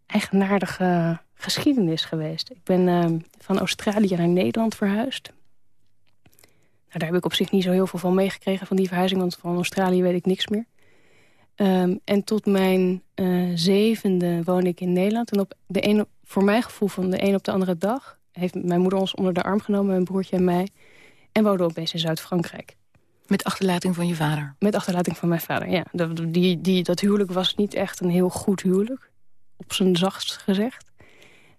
eigenaardige geschiedenis geweest. Ik ben uh, van Australië naar Nederland verhuisd. Nou, daar heb ik op zich niet zo heel veel van meegekregen van die verhuizing... want van Australië weet ik niks meer. Um, en tot mijn uh, zevende woon ik in Nederland. En op de ene, voor mijn gevoel van de een op de andere dag... heeft mijn moeder ons onder de arm genomen, mijn broertje en mij... en woonden opeens in Zuid-Frankrijk. Met achterlating van je vader? Met achterlating van mijn vader, ja. Dat, die, die, dat huwelijk was niet echt een heel goed huwelijk op zijn zachtst gezegd.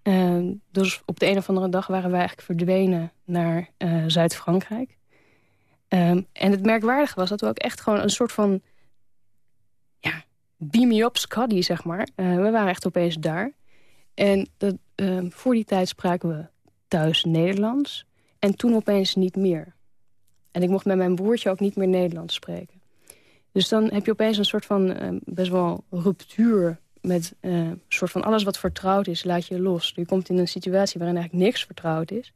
Uh, dus op de een of andere dag waren wij eigenlijk verdwenen naar uh, Zuid-Frankrijk. Um, en het merkwaardige was dat we ook echt gewoon een soort van... ja, beam me up Scuddy, zeg maar. Uh, we waren echt opeens daar. En dat, ehm, voor die tijd spraken we thuis Nederlands. En toen opeens niet meer. En ik mocht met mijn broertje ook niet meer Nederlands spreken. Dus dan heb je opeens een soort van best wel ruptuur met uh, een soort van alles wat vertrouwd is, laat je los. Je komt in een situatie waarin eigenlijk niks vertrouwd is.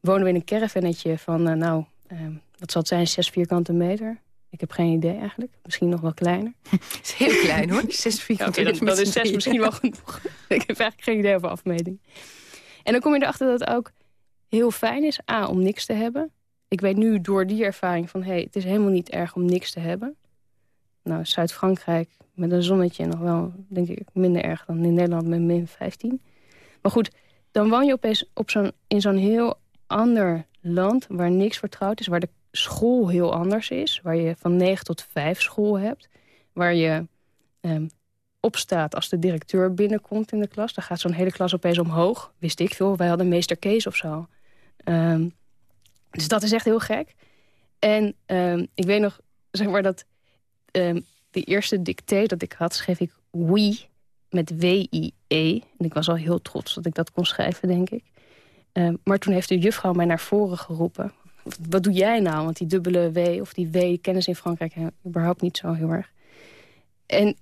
Wonen we in een caravannetje van, uh, nou, uh, wat zal het zijn, zes vierkante meter. Ik heb geen idee eigenlijk. Misschien nog wel kleiner. Het is heel klein hoor, 6 vierkante ja, dat, is 6 misschien wel genoeg. ik heb eigenlijk geen idee over afmeting. En dan kom je erachter dat het ook heel fijn is, A, om niks te hebben. Ik weet nu door die ervaring van, hé, hey, het is helemaal niet erg om niks te hebben. Nou, Zuid-Frankrijk met een zonnetje nog wel, denk ik, minder erg dan in Nederland met min 15. Maar goed, dan woon je opeens op zo'n in zo'n heel ander land waar niks vertrouwd is, waar de school heel anders is, waar je van 9 tot 5 school hebt, waar je um, opstaat als de directeur binnenkomt in de klas. Dan gaat zo'n hele klas opeens omhoog. Wist ik veel, wij hadden meester Kees of zo. Um, dus dat is echt heel gek. En um, ik weet nog, zeg maar, dat um, de eerste dicté dat ik had, schreef ik we met W-I-E. En ik was al heel trots dat ik dat kon schrijven, denk ik. Um, maar toen heeft de juffrouw mij naar voren geroepen. Wat doe jij nou? Want die dubbele W of die W kennen ze in Frankrijk überhaupt niet zo heel erg. En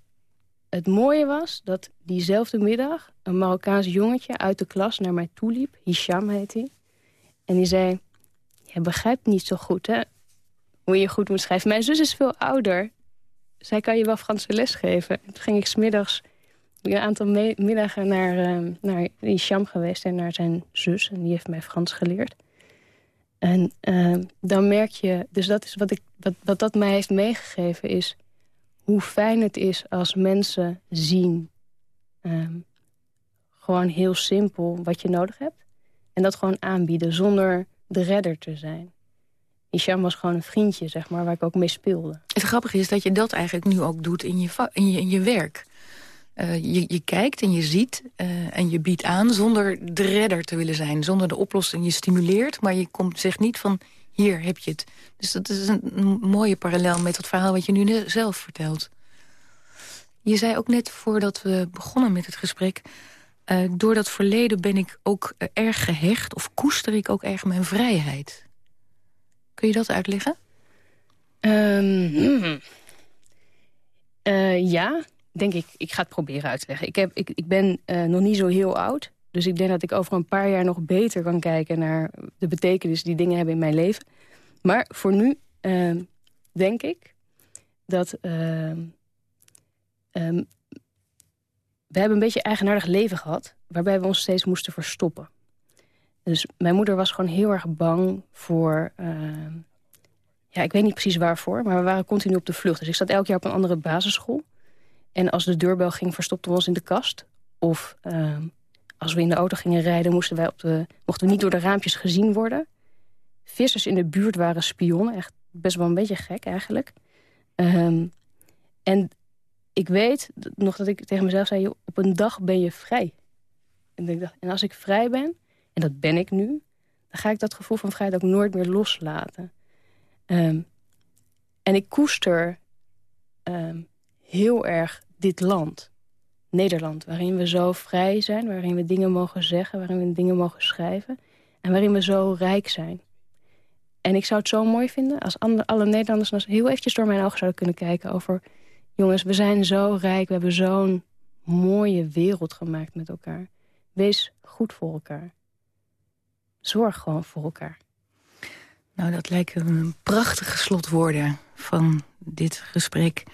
het mooie was dat diezelfde middag... een Marokkaans jongetje uit de klas naar mij toe liep. Hisham heet hij. En die zei... Je begrijpt niet zo goed, hè? Hoe je goed moet schrijven. Mijn zus is veel ouder. Zij kan je wel Franse les geven. toen ging ik smiddags een aantal middagen naar, uh, naar geweest... en naar zijn zus. En die heeft mij Frans geleerd. En uh, dan merk je... Dus dat is wat, ik, wat, wat dat mij heeft meegegeven is hoe fijn het is als mensen zien... Um, gewoon heel simpel wat je nodig hebt. En dat gewoon aanbieden zonder de redder te zijn. Isham was gewoon een vriendje, zeg maar, waar ik ook mee speelde. Het grappige is dat je dat eigenlijk nu ook doet in je, in je, werk. Uh, je, je kijkt en je ziet uh, en je biedt aan zonder de redder te willen zijn. Zonder de oplossing. Je stimuleert, maar je komt, zegt niet van hier heb je het. Dus dat is een mooie parallel met het verhaal wat je nu zelf vertelt. Je zei ook net voordat we begonnen met het gesprek... Uh, door dat verleden ben ik ook erg gehecht... of koester ik ook erg mijn vrijheid. Kun je dat uitleggen? Um, uh, ja, denk ik. Ik ga het proberen uit te leggen. Ik, heb, ik, ik ben nog niet zo heel oud. Dus ik denk dat ik over een paar jaar nog beter kan kijken... naar de betekenis die dingen hebben in mijn leven. Maar voor nu uh, denk ik dat... Um, we hebben een beetje eigenaardig leven gehad... waarbij we ons steeds moesten verstoppen. Dus mijn moeder was gewoon heel erg bang voor... Uh, ja, ik weet niet precies waarvoor, maar we waren continu op de vlucht. Dus ik zat elk jaar op een andere basisschool. En als de deurbel ging, verstopten we ons in de kast. Of ehm, als we in de auto gingen rijden, moesten wij op de, mochten we niet door de raampjes gezien worden. Vissers in de buurt waren spionnen. Echt best wel een beetje gek eigenlijk. Um, en ik weet nog dat ik tegen mezelf zei... op een dag ben je vrij. En, ik dacht, en als ik vrij ben, en dat ben ik nu... dan ga ik dat gevoel van vrijheid ook nooit meer loslaten. Um, en ik koester um, heel erg dit land. Nederland, waarin we zo vrij zijn, waarin we dingen mogen zeggen, waarin we dingen mogen schrijven en waarin we zo rijk zijn. En ik zou het zo mooi vinden als alle Nederlanders heel eventjes door mijn ogen zouden kunnen kijken over... jongens, we zijn zo rijk, we hebben zo'n mooie wereld gemaakt met elkaar. Wees goed voor elkaar. Zorg gewoon voor elkaar. Nou, dat lijken een prachtige slotwoorden van dit gesprek.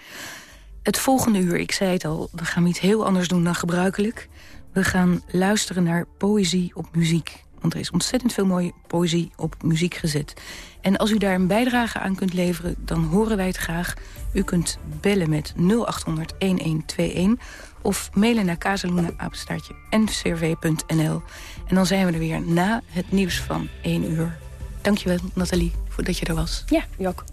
Het volgende uur, ik zei het al, we gaan iets heel anders doen dan gebruikelijk. We gaan luisteren naar poëzie op muziek. Want er is ontzettend veel mooie poëzie op muziek gezet. En als u daar een bijdrage aan kunt leveren, dan horen wij het graag. U kunt bellen met 0800-1121 of mailen naar casaluna-ncrv.nl. En dan zijn we er weer na het nieuws van 1 uur. Dankjewel, Nathalie, voor dat je er was. Ja, Jok.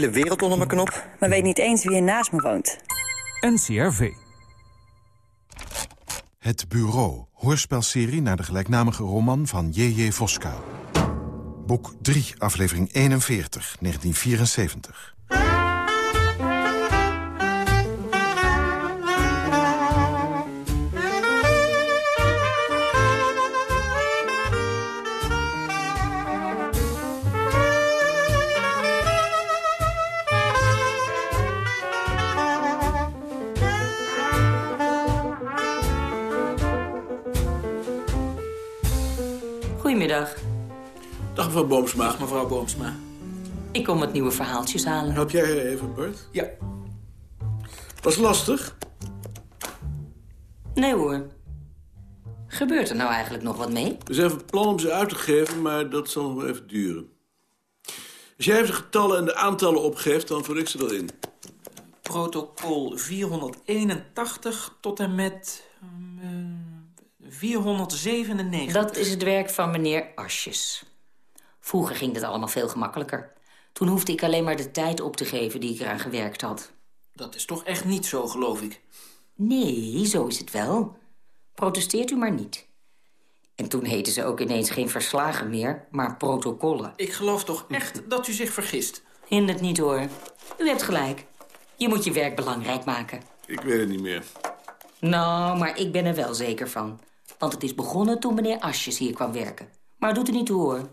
Hele wereld onder mijn knop. Maar weet niet eens wie er naast me woont. NCRV. Het Bureau, hoorspelserie naar de gelijknamige roman van J.J. Voska. Boek 3, aflevering 41, 1974. Dag mevrouw Boomsma. Dag mevrouw Boomsma. Ik kom wat nieuwe verhaaltjes halen. Help jij even, Bert? Ja. Was lastig? Nee hoor. Gebeurt er nou eigenlijk nog wat mee? We zijn van plan om ze uit te geven, maar dat zal nog wel even duren. Als jij even de getallen en de aantallen opgeeft, dan vul ik ze erin. Protocol 481 tot en met... eh, 497. Dat is het werk van meneer Asjes. Vroeger ging dit allemaal veel gemakkelijker. Toen hoefde ik alleen maar de tijd op te geven die ik eraan gewerkt had. Dat is toch echt niet zo, geloof ik? Nee, zo is het wel. Protesteert u maar niet. En toen heten ze ook ineens geen verslagen meer, maar protocollen. Ik geloof toch echt dat u zich vergist? Hindert niet hoor. U hebt gelijk. Je moet je werk belangrijk maken. Ik weet het niet meer. Nou, maar ik ben er wel zeker van. Want het is begonnen toen meneer Asjes hier kwam werken. Maar doet er niet toe hoor.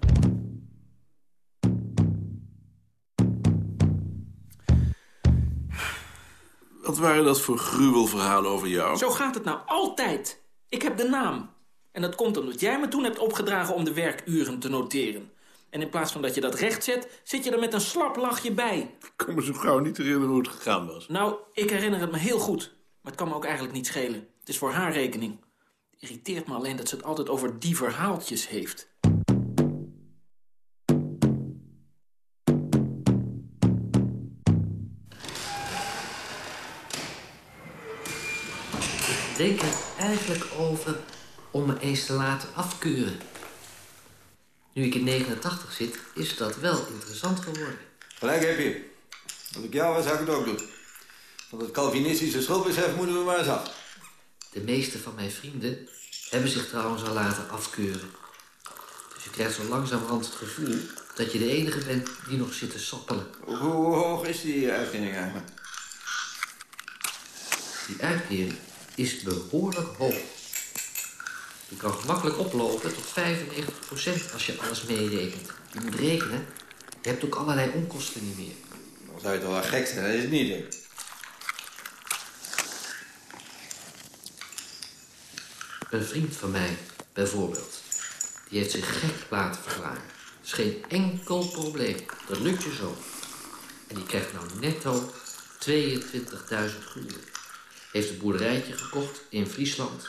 Wat waren dat voor gruwelverhalen over jou? Zo gaat het nou altijd. Ik heb de naam. En dat komt omdat jij me toen hebt opgedragen om de werkuren te noteren. En in plaats van dat je dat rechtzet, zit je er met een slap lachje bij. Ik kan me zo gauw niet herinneren hoe het gegaan was. Nou, ik herinner het me heel goed. Maar het kan me ook eigenlijk niet schelen. Het is voor haar rekening. Het irriteert me alleen dat ze het altijd over die verhaaltjes heeft. Denk er eigenlijk over om me eens te laten afkeuren. Nu ik in 89 zit, is dat wel interessant geworden. Gelijk heb je. Als ik jou was, zou ik het ook doen. Want het Calvinistische schuldbesef moeten we maar eens af. De meeste van mijn vrienden hebben zich trouwens al laten afkeuren. Dus je krijgt zo langzamerhand het gevoel dat je de enige bent die nog zit te soppelen. Hoe, hoe hoog is die uitkering eigenlijk? Die uitkering is behoorlijk hoog. Je kan gemakkelijk oplopen tot 95% als je alles meerekent. Je moet rekenen, je hebt ook allerlei onkosten niet meer. Dan zou je toch wel gek zijn, dat is het niet, hè? Een vriend van mij, bijvoorbeeld, die heeft zich gek laten verklaren. Dat is geen enkel probleem. Dat lukt je zo. En die krijgt nou netto 22.000 gulden. Heeft een boerderijtje gekocht in Friesland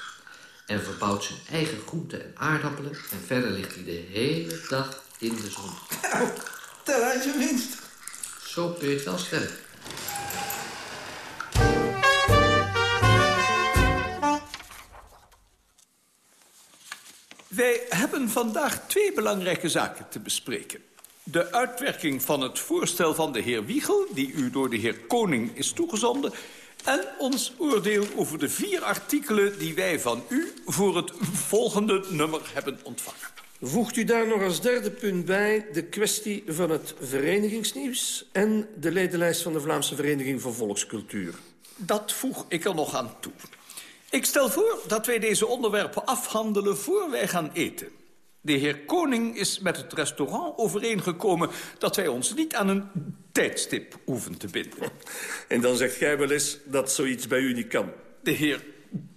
en verbouwt zijn eigen groenten en aardappelen. En verder ligt hij de hele dag in de zon. Nou, tel uit je winst. Zo kun je het wel stellen. Wij hebben vandaag twee belangrijke zaken te bespreken. De uitwerking van het voorstel van de heer Wiegel... die u door de heer Koning is toegezonden... en ons oordeel over de vier artikelen die wij van u... voor het volgende nummer hebben ontvangen. Voegt u daar nog als derde punt bij de kwestie van het verenigingsnieuws... en de ledenlijst van de Vlaamse Vereniging voor Volkscultuur? Dat voeg ik er nog aan toe. Ik stel voor dat wij deze onderwerpen afhandelen voor wij gaan eten. De heer Koning is met het restaurant overeengekomen... dat wij ons niet aan een tijdstip hoeven te binden. En dan zegt gij wel eens dat zoiets bij u niet kan. De heer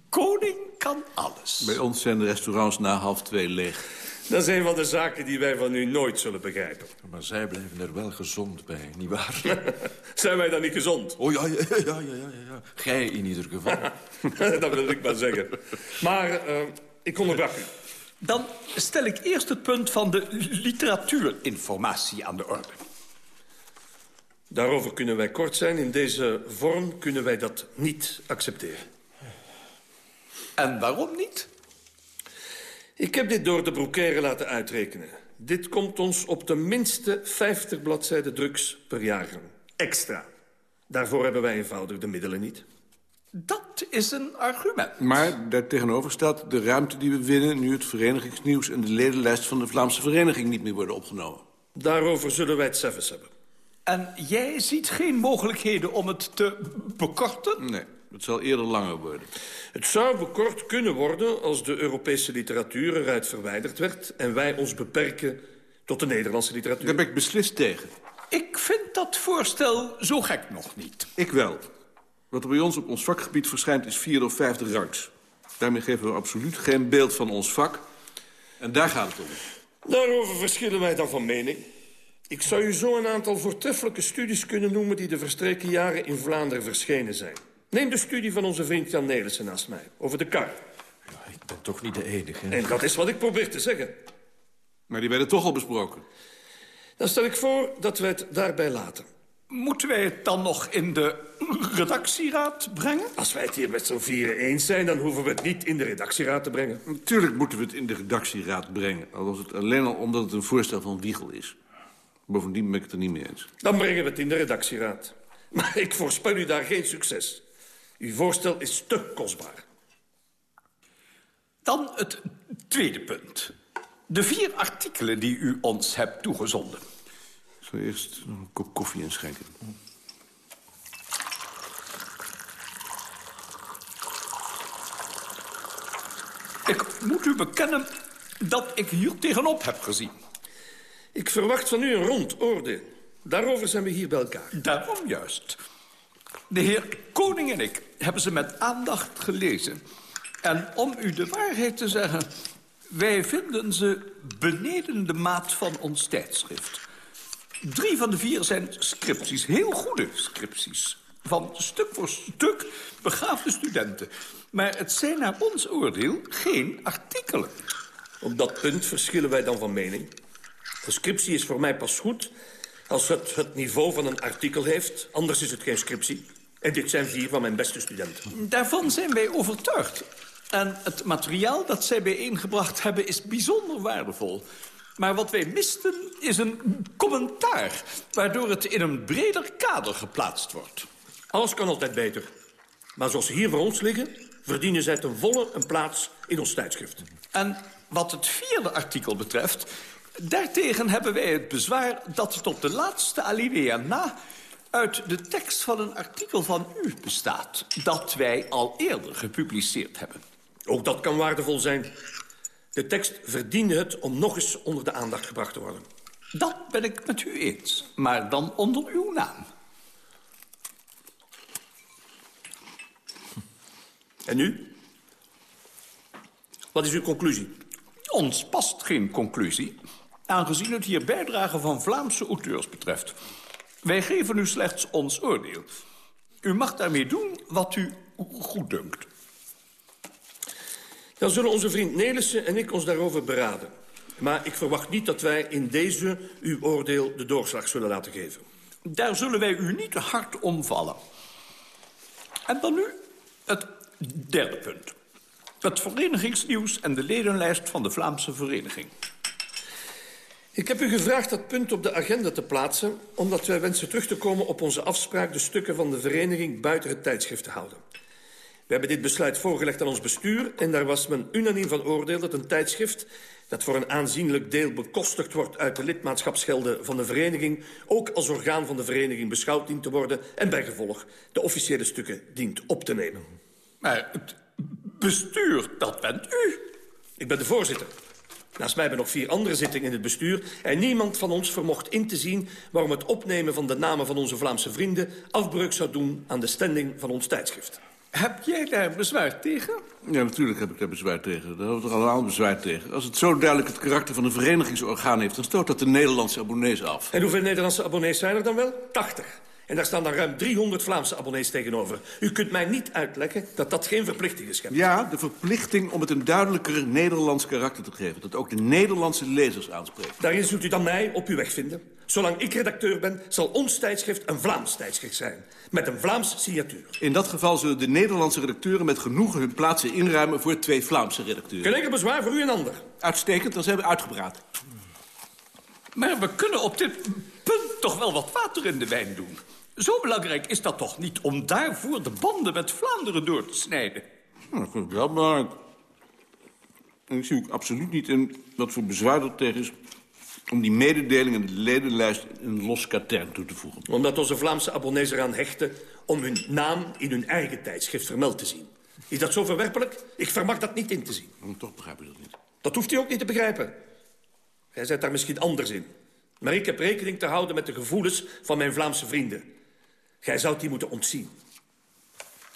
Koning kan alles. Bij ons zijn de restaurants na half twee leeg. Dat is een van de zaken die wij van u nooit zullen begrijpen. Maar zij blijven er wel gezond bij, nietwaar? Zijn wij dan niet gezond? Oh ja, ja, ja, ja, ja, ja, ja. Gij in ieder geval. dat wil ik maar zeggen. Maar uh, ik onderbrak u. Dan stel ik eerst het punt van de literatuurinformatie aan de orde. Daarover kunnen wij kort zijn. In deze vorm kunnen wij dat niet accepteren. En waarom niet? Ik heb dit door de broekaire laten uitrekenen. Dit komt ons op de minste 50 bladzijden drugs per jaar. Extra. Daarvoor hebben wij eenvoudig de middelen niet. Dat is een argument. Maar daartegenover staat de ruimte die we winnen... nu het verenigingsnieuws en de ledenlijst van de Vlaamse Vereniging niet meer worden opgenomen. Daarover zullen wij het zelfs hebben. En jij ziet geen mogelijkheden om het te bekorten? Nee, het zal eerder langer worden. Het zou bekort kunnen worden als de Europese literatuur eruit verwijderd werd... en wij ons beperken tot de Nederlandse literatuur. Daar ben ik beslist tegen. Ik vind dat voorstel zo gek nog niet. Ik wel. Wat er bij ons op ons vakgebied verschijnt is vierde of vijfde rangs. Daarmee geven we absoluut geen beeld van ons vak. En daar gaat het om. Daarover verschillen wij dan van mening. Ik zou u zo een aantal voortreffelijke studies kunnen noemen... die de verstreken jaren in Vlaanderen verschenen zijn. Neem de studie van onze vriend Jan Nelissen naast mij, over de kar. Ja, ik ben toch niet de enige. En dat is wat ik probeer te zeggen. Maar die werden toch al besproken. Dan stel ik voor dat we het daarbij laten. Moeten wij het dan nog in de redactieraad brengen? Als wij het hier met z'n vieren eens zijn... dan hoeven we het niet in de redactieraad te brengen. Natuurlijk moeten we het in de redactieraad brengen. Al was het alleen al omdat het een voorstel van Wiegel is. Bovendien ben ik het er niet mee eens. Dan brengen we het in de redactieraad. Maar ik voorspel u daar geen succes. Uw voorstel is te kostbaar. Dan het tweede punt. De vier artikelen die u ons hebt toegezonden. Zal eerst een kop koffie inschenken. Ik moet u bekennen dat ik hier tegenop heb gezien. Ik verwacht van u een rond oordeel. Daarover zijn we hier bij elkaar. Daarom juist. De heer Koning en ik hebben ze met aandacht gelezen. En om u de waarheid te zeggen... wij vinden ze beneden de maat van ons tijdschrift. Drie van de vier zijn scripties, heel goede scripties. Van stuk voor stuk begaafde studenten. Maar het zijn naar ons oordeel geen artikelen. Op dat punt verschillen wij dan van mening. Een scriptie is voor mij pas goed als het het niveau van een artikel heeft. Anders is het geen scriptie. En dit zijn vier van mijn beste studenten. Daarvan zijn wij overtuigd. En het materiaal dat zij bijeengebracht hebben is bijzonder waardevol. Maar wat wij misten is een commentaar... waardoor het in een breder kader geplaatst wordt. Alles kan altijd beter. Maar zoals ze hier voor ons liggen... verdienen zij ten volle een plaats in ons tijdschrift. En wat het vierde artikel betreft... daartegen hebben wij het bezwaar dat het op de laatste alinea na... uit de tekst van een artikel van u bestaat... dat wij al eerder gepubliceerd hebben. Ook dat kan waardevol zijn. De tekst verdiende het om nog eens onder de aandacht gebracht te worden. Dat ben ik met u eens, maar dan onder uw naam. En nu? Wat is uw conclusie? Ons past geen conclusie, aangezien het hier bijdrage van Vlaamse auteurs betreft. Wij geven u slechts ons oordeel. U mag daarmee doen wat u goeddunkt. Dan zullen onze vriend Nelissen en ik ons daarover beraden. Maar ik verwacht niet dat wij in deze uw oordeel de doorslag zullen laten geven. Daar zullen wij u niet hard omvallen. En dan nu het derde punt. Het verenigingsnieuws en de ledenlijst van de Vlaamse Vereniging. Ik heb u gevraagd dat punt op de agenda te plaatsen... omdat wij wensen terug te komen op onze afspraak... de stukken van de vereniging buiten het tijdschrift te houden. We hebben dit besluit voorgelegd aan ons bestuur... en daar was men unaniem van oordeel dat een tijdschrift... dat voor een aanzienlijk deel bekostigd wordt uit de lidmaatschapsgelden van de vereniging... ook als orgaan van de vereniging beschouwd dient te worden... en bijgevolg de officiële stukken dient op te nemen. Maar het bestuur, dat bent u. Ik ben de voorzitter. Naast mij hebben nog vier andere zittingen in het bestuur... en niemand van ons vermocht in te zien... waarom het opnemen van de namen van onze Vlaamse vrienden... afbreuk zou doen aan de standing van ons tijdschrift. Heb jij daar bezwaar tegen? Ja, natuurlijk heb ik daar bezwaar tegen. Daar hebben we er allemaal bezwaar tegen. Als het zo duidelijk het karakter van een verenigingsorgaan heeft... dan stoot dat de Nederlandse abonnees af. En hoeveel Nederlandse abonnees zijn er dan wel? 80. En daar staan dan ruim 300 Vlaamse abonnees tegenover. U kunt mij niet uitleggen dat dat geen verplichting is. Ja, de verplichting om het een duidelijker Nederlands karakter te geven. Dat ook de Nederlandse lezers aanspreekt. Daarin zult u dan mij op uw weg vinden. Zolang ik redacteur ben, zal ons tijdschrift een Vlaams tijdschrift zijn. Met een Vlaams signatuur. In dat geval zullen de Nederlandse redacteuren met genoegen hun plaatsen inruimen voor twee Vlaamse redacteuren. Geen enkel bezwaar voor u en ander. Uitstekend, dan zijn we uitgepraat. Maar we kunnen op dit punt toch wel wat water in de wijn doen. Zo belangrijk is dat toch niet om daarvoor de banden met Vlaanderen door te snijden? Nou, dat vind ik wel belangrijk. En ik zie ook absoluut niet in wat voor bezwaar er tegen is... om die mededeling in de ledenlijst een los katern toe te voegen. Omdat onze Vlaamse abonnees eraan hechten... om hun naam in hun eigen tijdschrift vermeld te zien. Is dat zo verwerpelijk? Ik vermag dat niet in te zien. Maar toch begrijp je dat niet. Dat hoeft u ook niet te begrijpen. Jij zet daar misschien anders in. Maar ik heb rekening te houden met de gevoelens van mijn Vlaamse vrienden. Gij zou die moeten ontzien.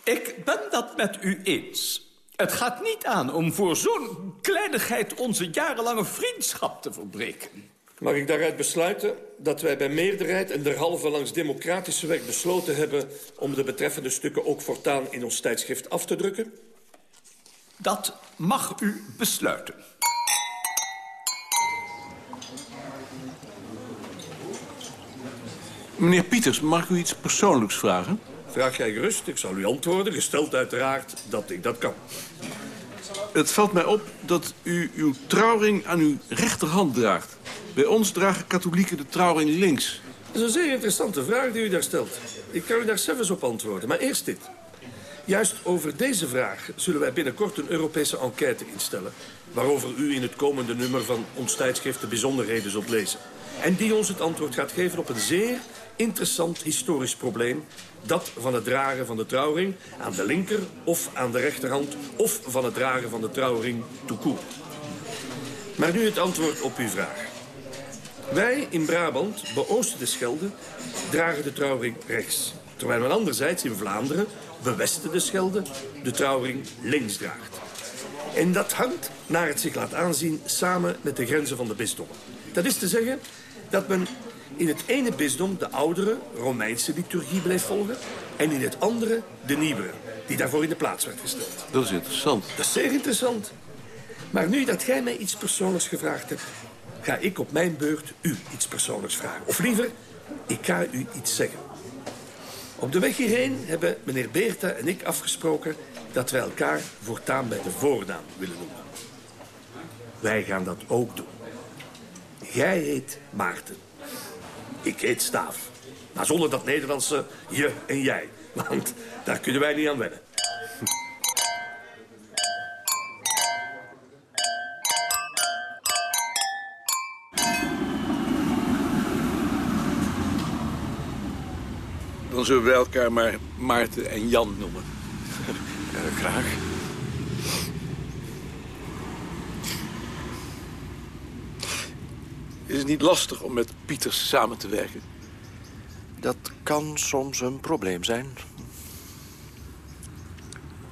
Ik ben dat met u eens. Het gaat niet aan om voor zo'n kleinigheid onze jarenlange vriendschap te verbreken. Mag ik daaruit besluiten dat wij bij meerderheid en derhalve langs democratische weg besloten hebben... om de betreffende stukken ook voortaan in ons tijdschrift af te drukken? Dat mag u besluiten. Meneer Pieters, mag ik u iets persoonlijks vragen? Vraag jij gerust, ik zal u antwoorden, gesteld uiteraard dat ik dat kan. Het valt mij op dat u uw trouwring aan uw rechterhand draagt. Bij ons dragen katholieken de trouwring links. Dat is een zeer interessante vraag die u daar stelt. Ik kan u daar zelfs op antwoorden, maar eerst dit. Juist over deze vraag zullen wij binnenkort een Europese enquête instellen... waarover u in het komende nummer van ons tijdschrift de bijzonderheden zult lezen. En die ons het antwoord gaat geven op een zeer interessant historisch probleem... dat van het dragen van de trouwring aan de linker of aan de rechterhand... of van het dragen van de trouwring court. Maar nu het antwoord op uw vraag. Wij in Brabant, beoosten de Schelde, dragen de trouwring rechts. Terwijl men anderzijds in Vlaanderen, bewesten de Schelde, de trouwring links draagt. En dat hangt, naar het zich laat aanzien, samen met de grenzen van de bisdommen. Dat is te zeggen dat men in het ene bisdom de oudere Romeinse liturgie bleef volgen... en in het andere de nieuwere, die daarvoor in de plaats werd gesteld. Dat is interessant. Dat is zeer interessant. Maar nu dat jij mij iets persoonlijks gevraagd hebt... ga ik op mijn beurt u iets persoonlijks vragen. Of liever, ik ga u iets zeggen. Op de weg hierheen hebben meneer Beerta en ik afgesproken... dat wij elkaar voortaan bij de voornaam willen noemen. Wij gaan dat ook doen. Jij heet Maarten. Ik heet Staaf. Maar zonder dat Nederlandse je en jij. Want daar kunnen wij niet aan wennen. Dan zullen we elkaar maar Maarten en Jan noemen. Uh, graag. Is het niet lastig om met Pieters samen te werken? Dat kan soms een probleem zijn.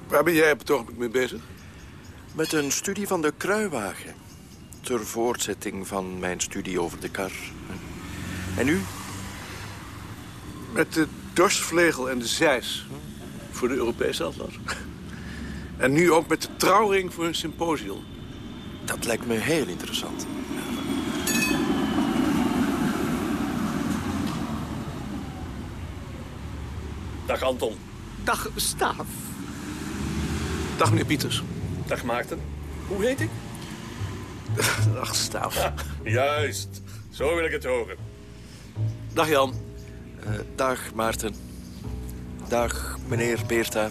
Waar ben jij op het ogenblik mee bezig? Met een studie van de kruiwagen. Ter voortzetting van mijn studie over de kar. En u? Met de dorsvlegel en de zeis voor de Europese atlas. En nu ook met de trouwring voor een symposium. Dat lijkt me heel interessant. Dag Anton. Dag Staaf. Dag meneer Pieters. Dag Maarten. Hoe heet ik? Dag Staaf. Ja, juist. Zo wil ik het horen. Dag Jan. Uh, dag Maarten. Dag meneer Beerta.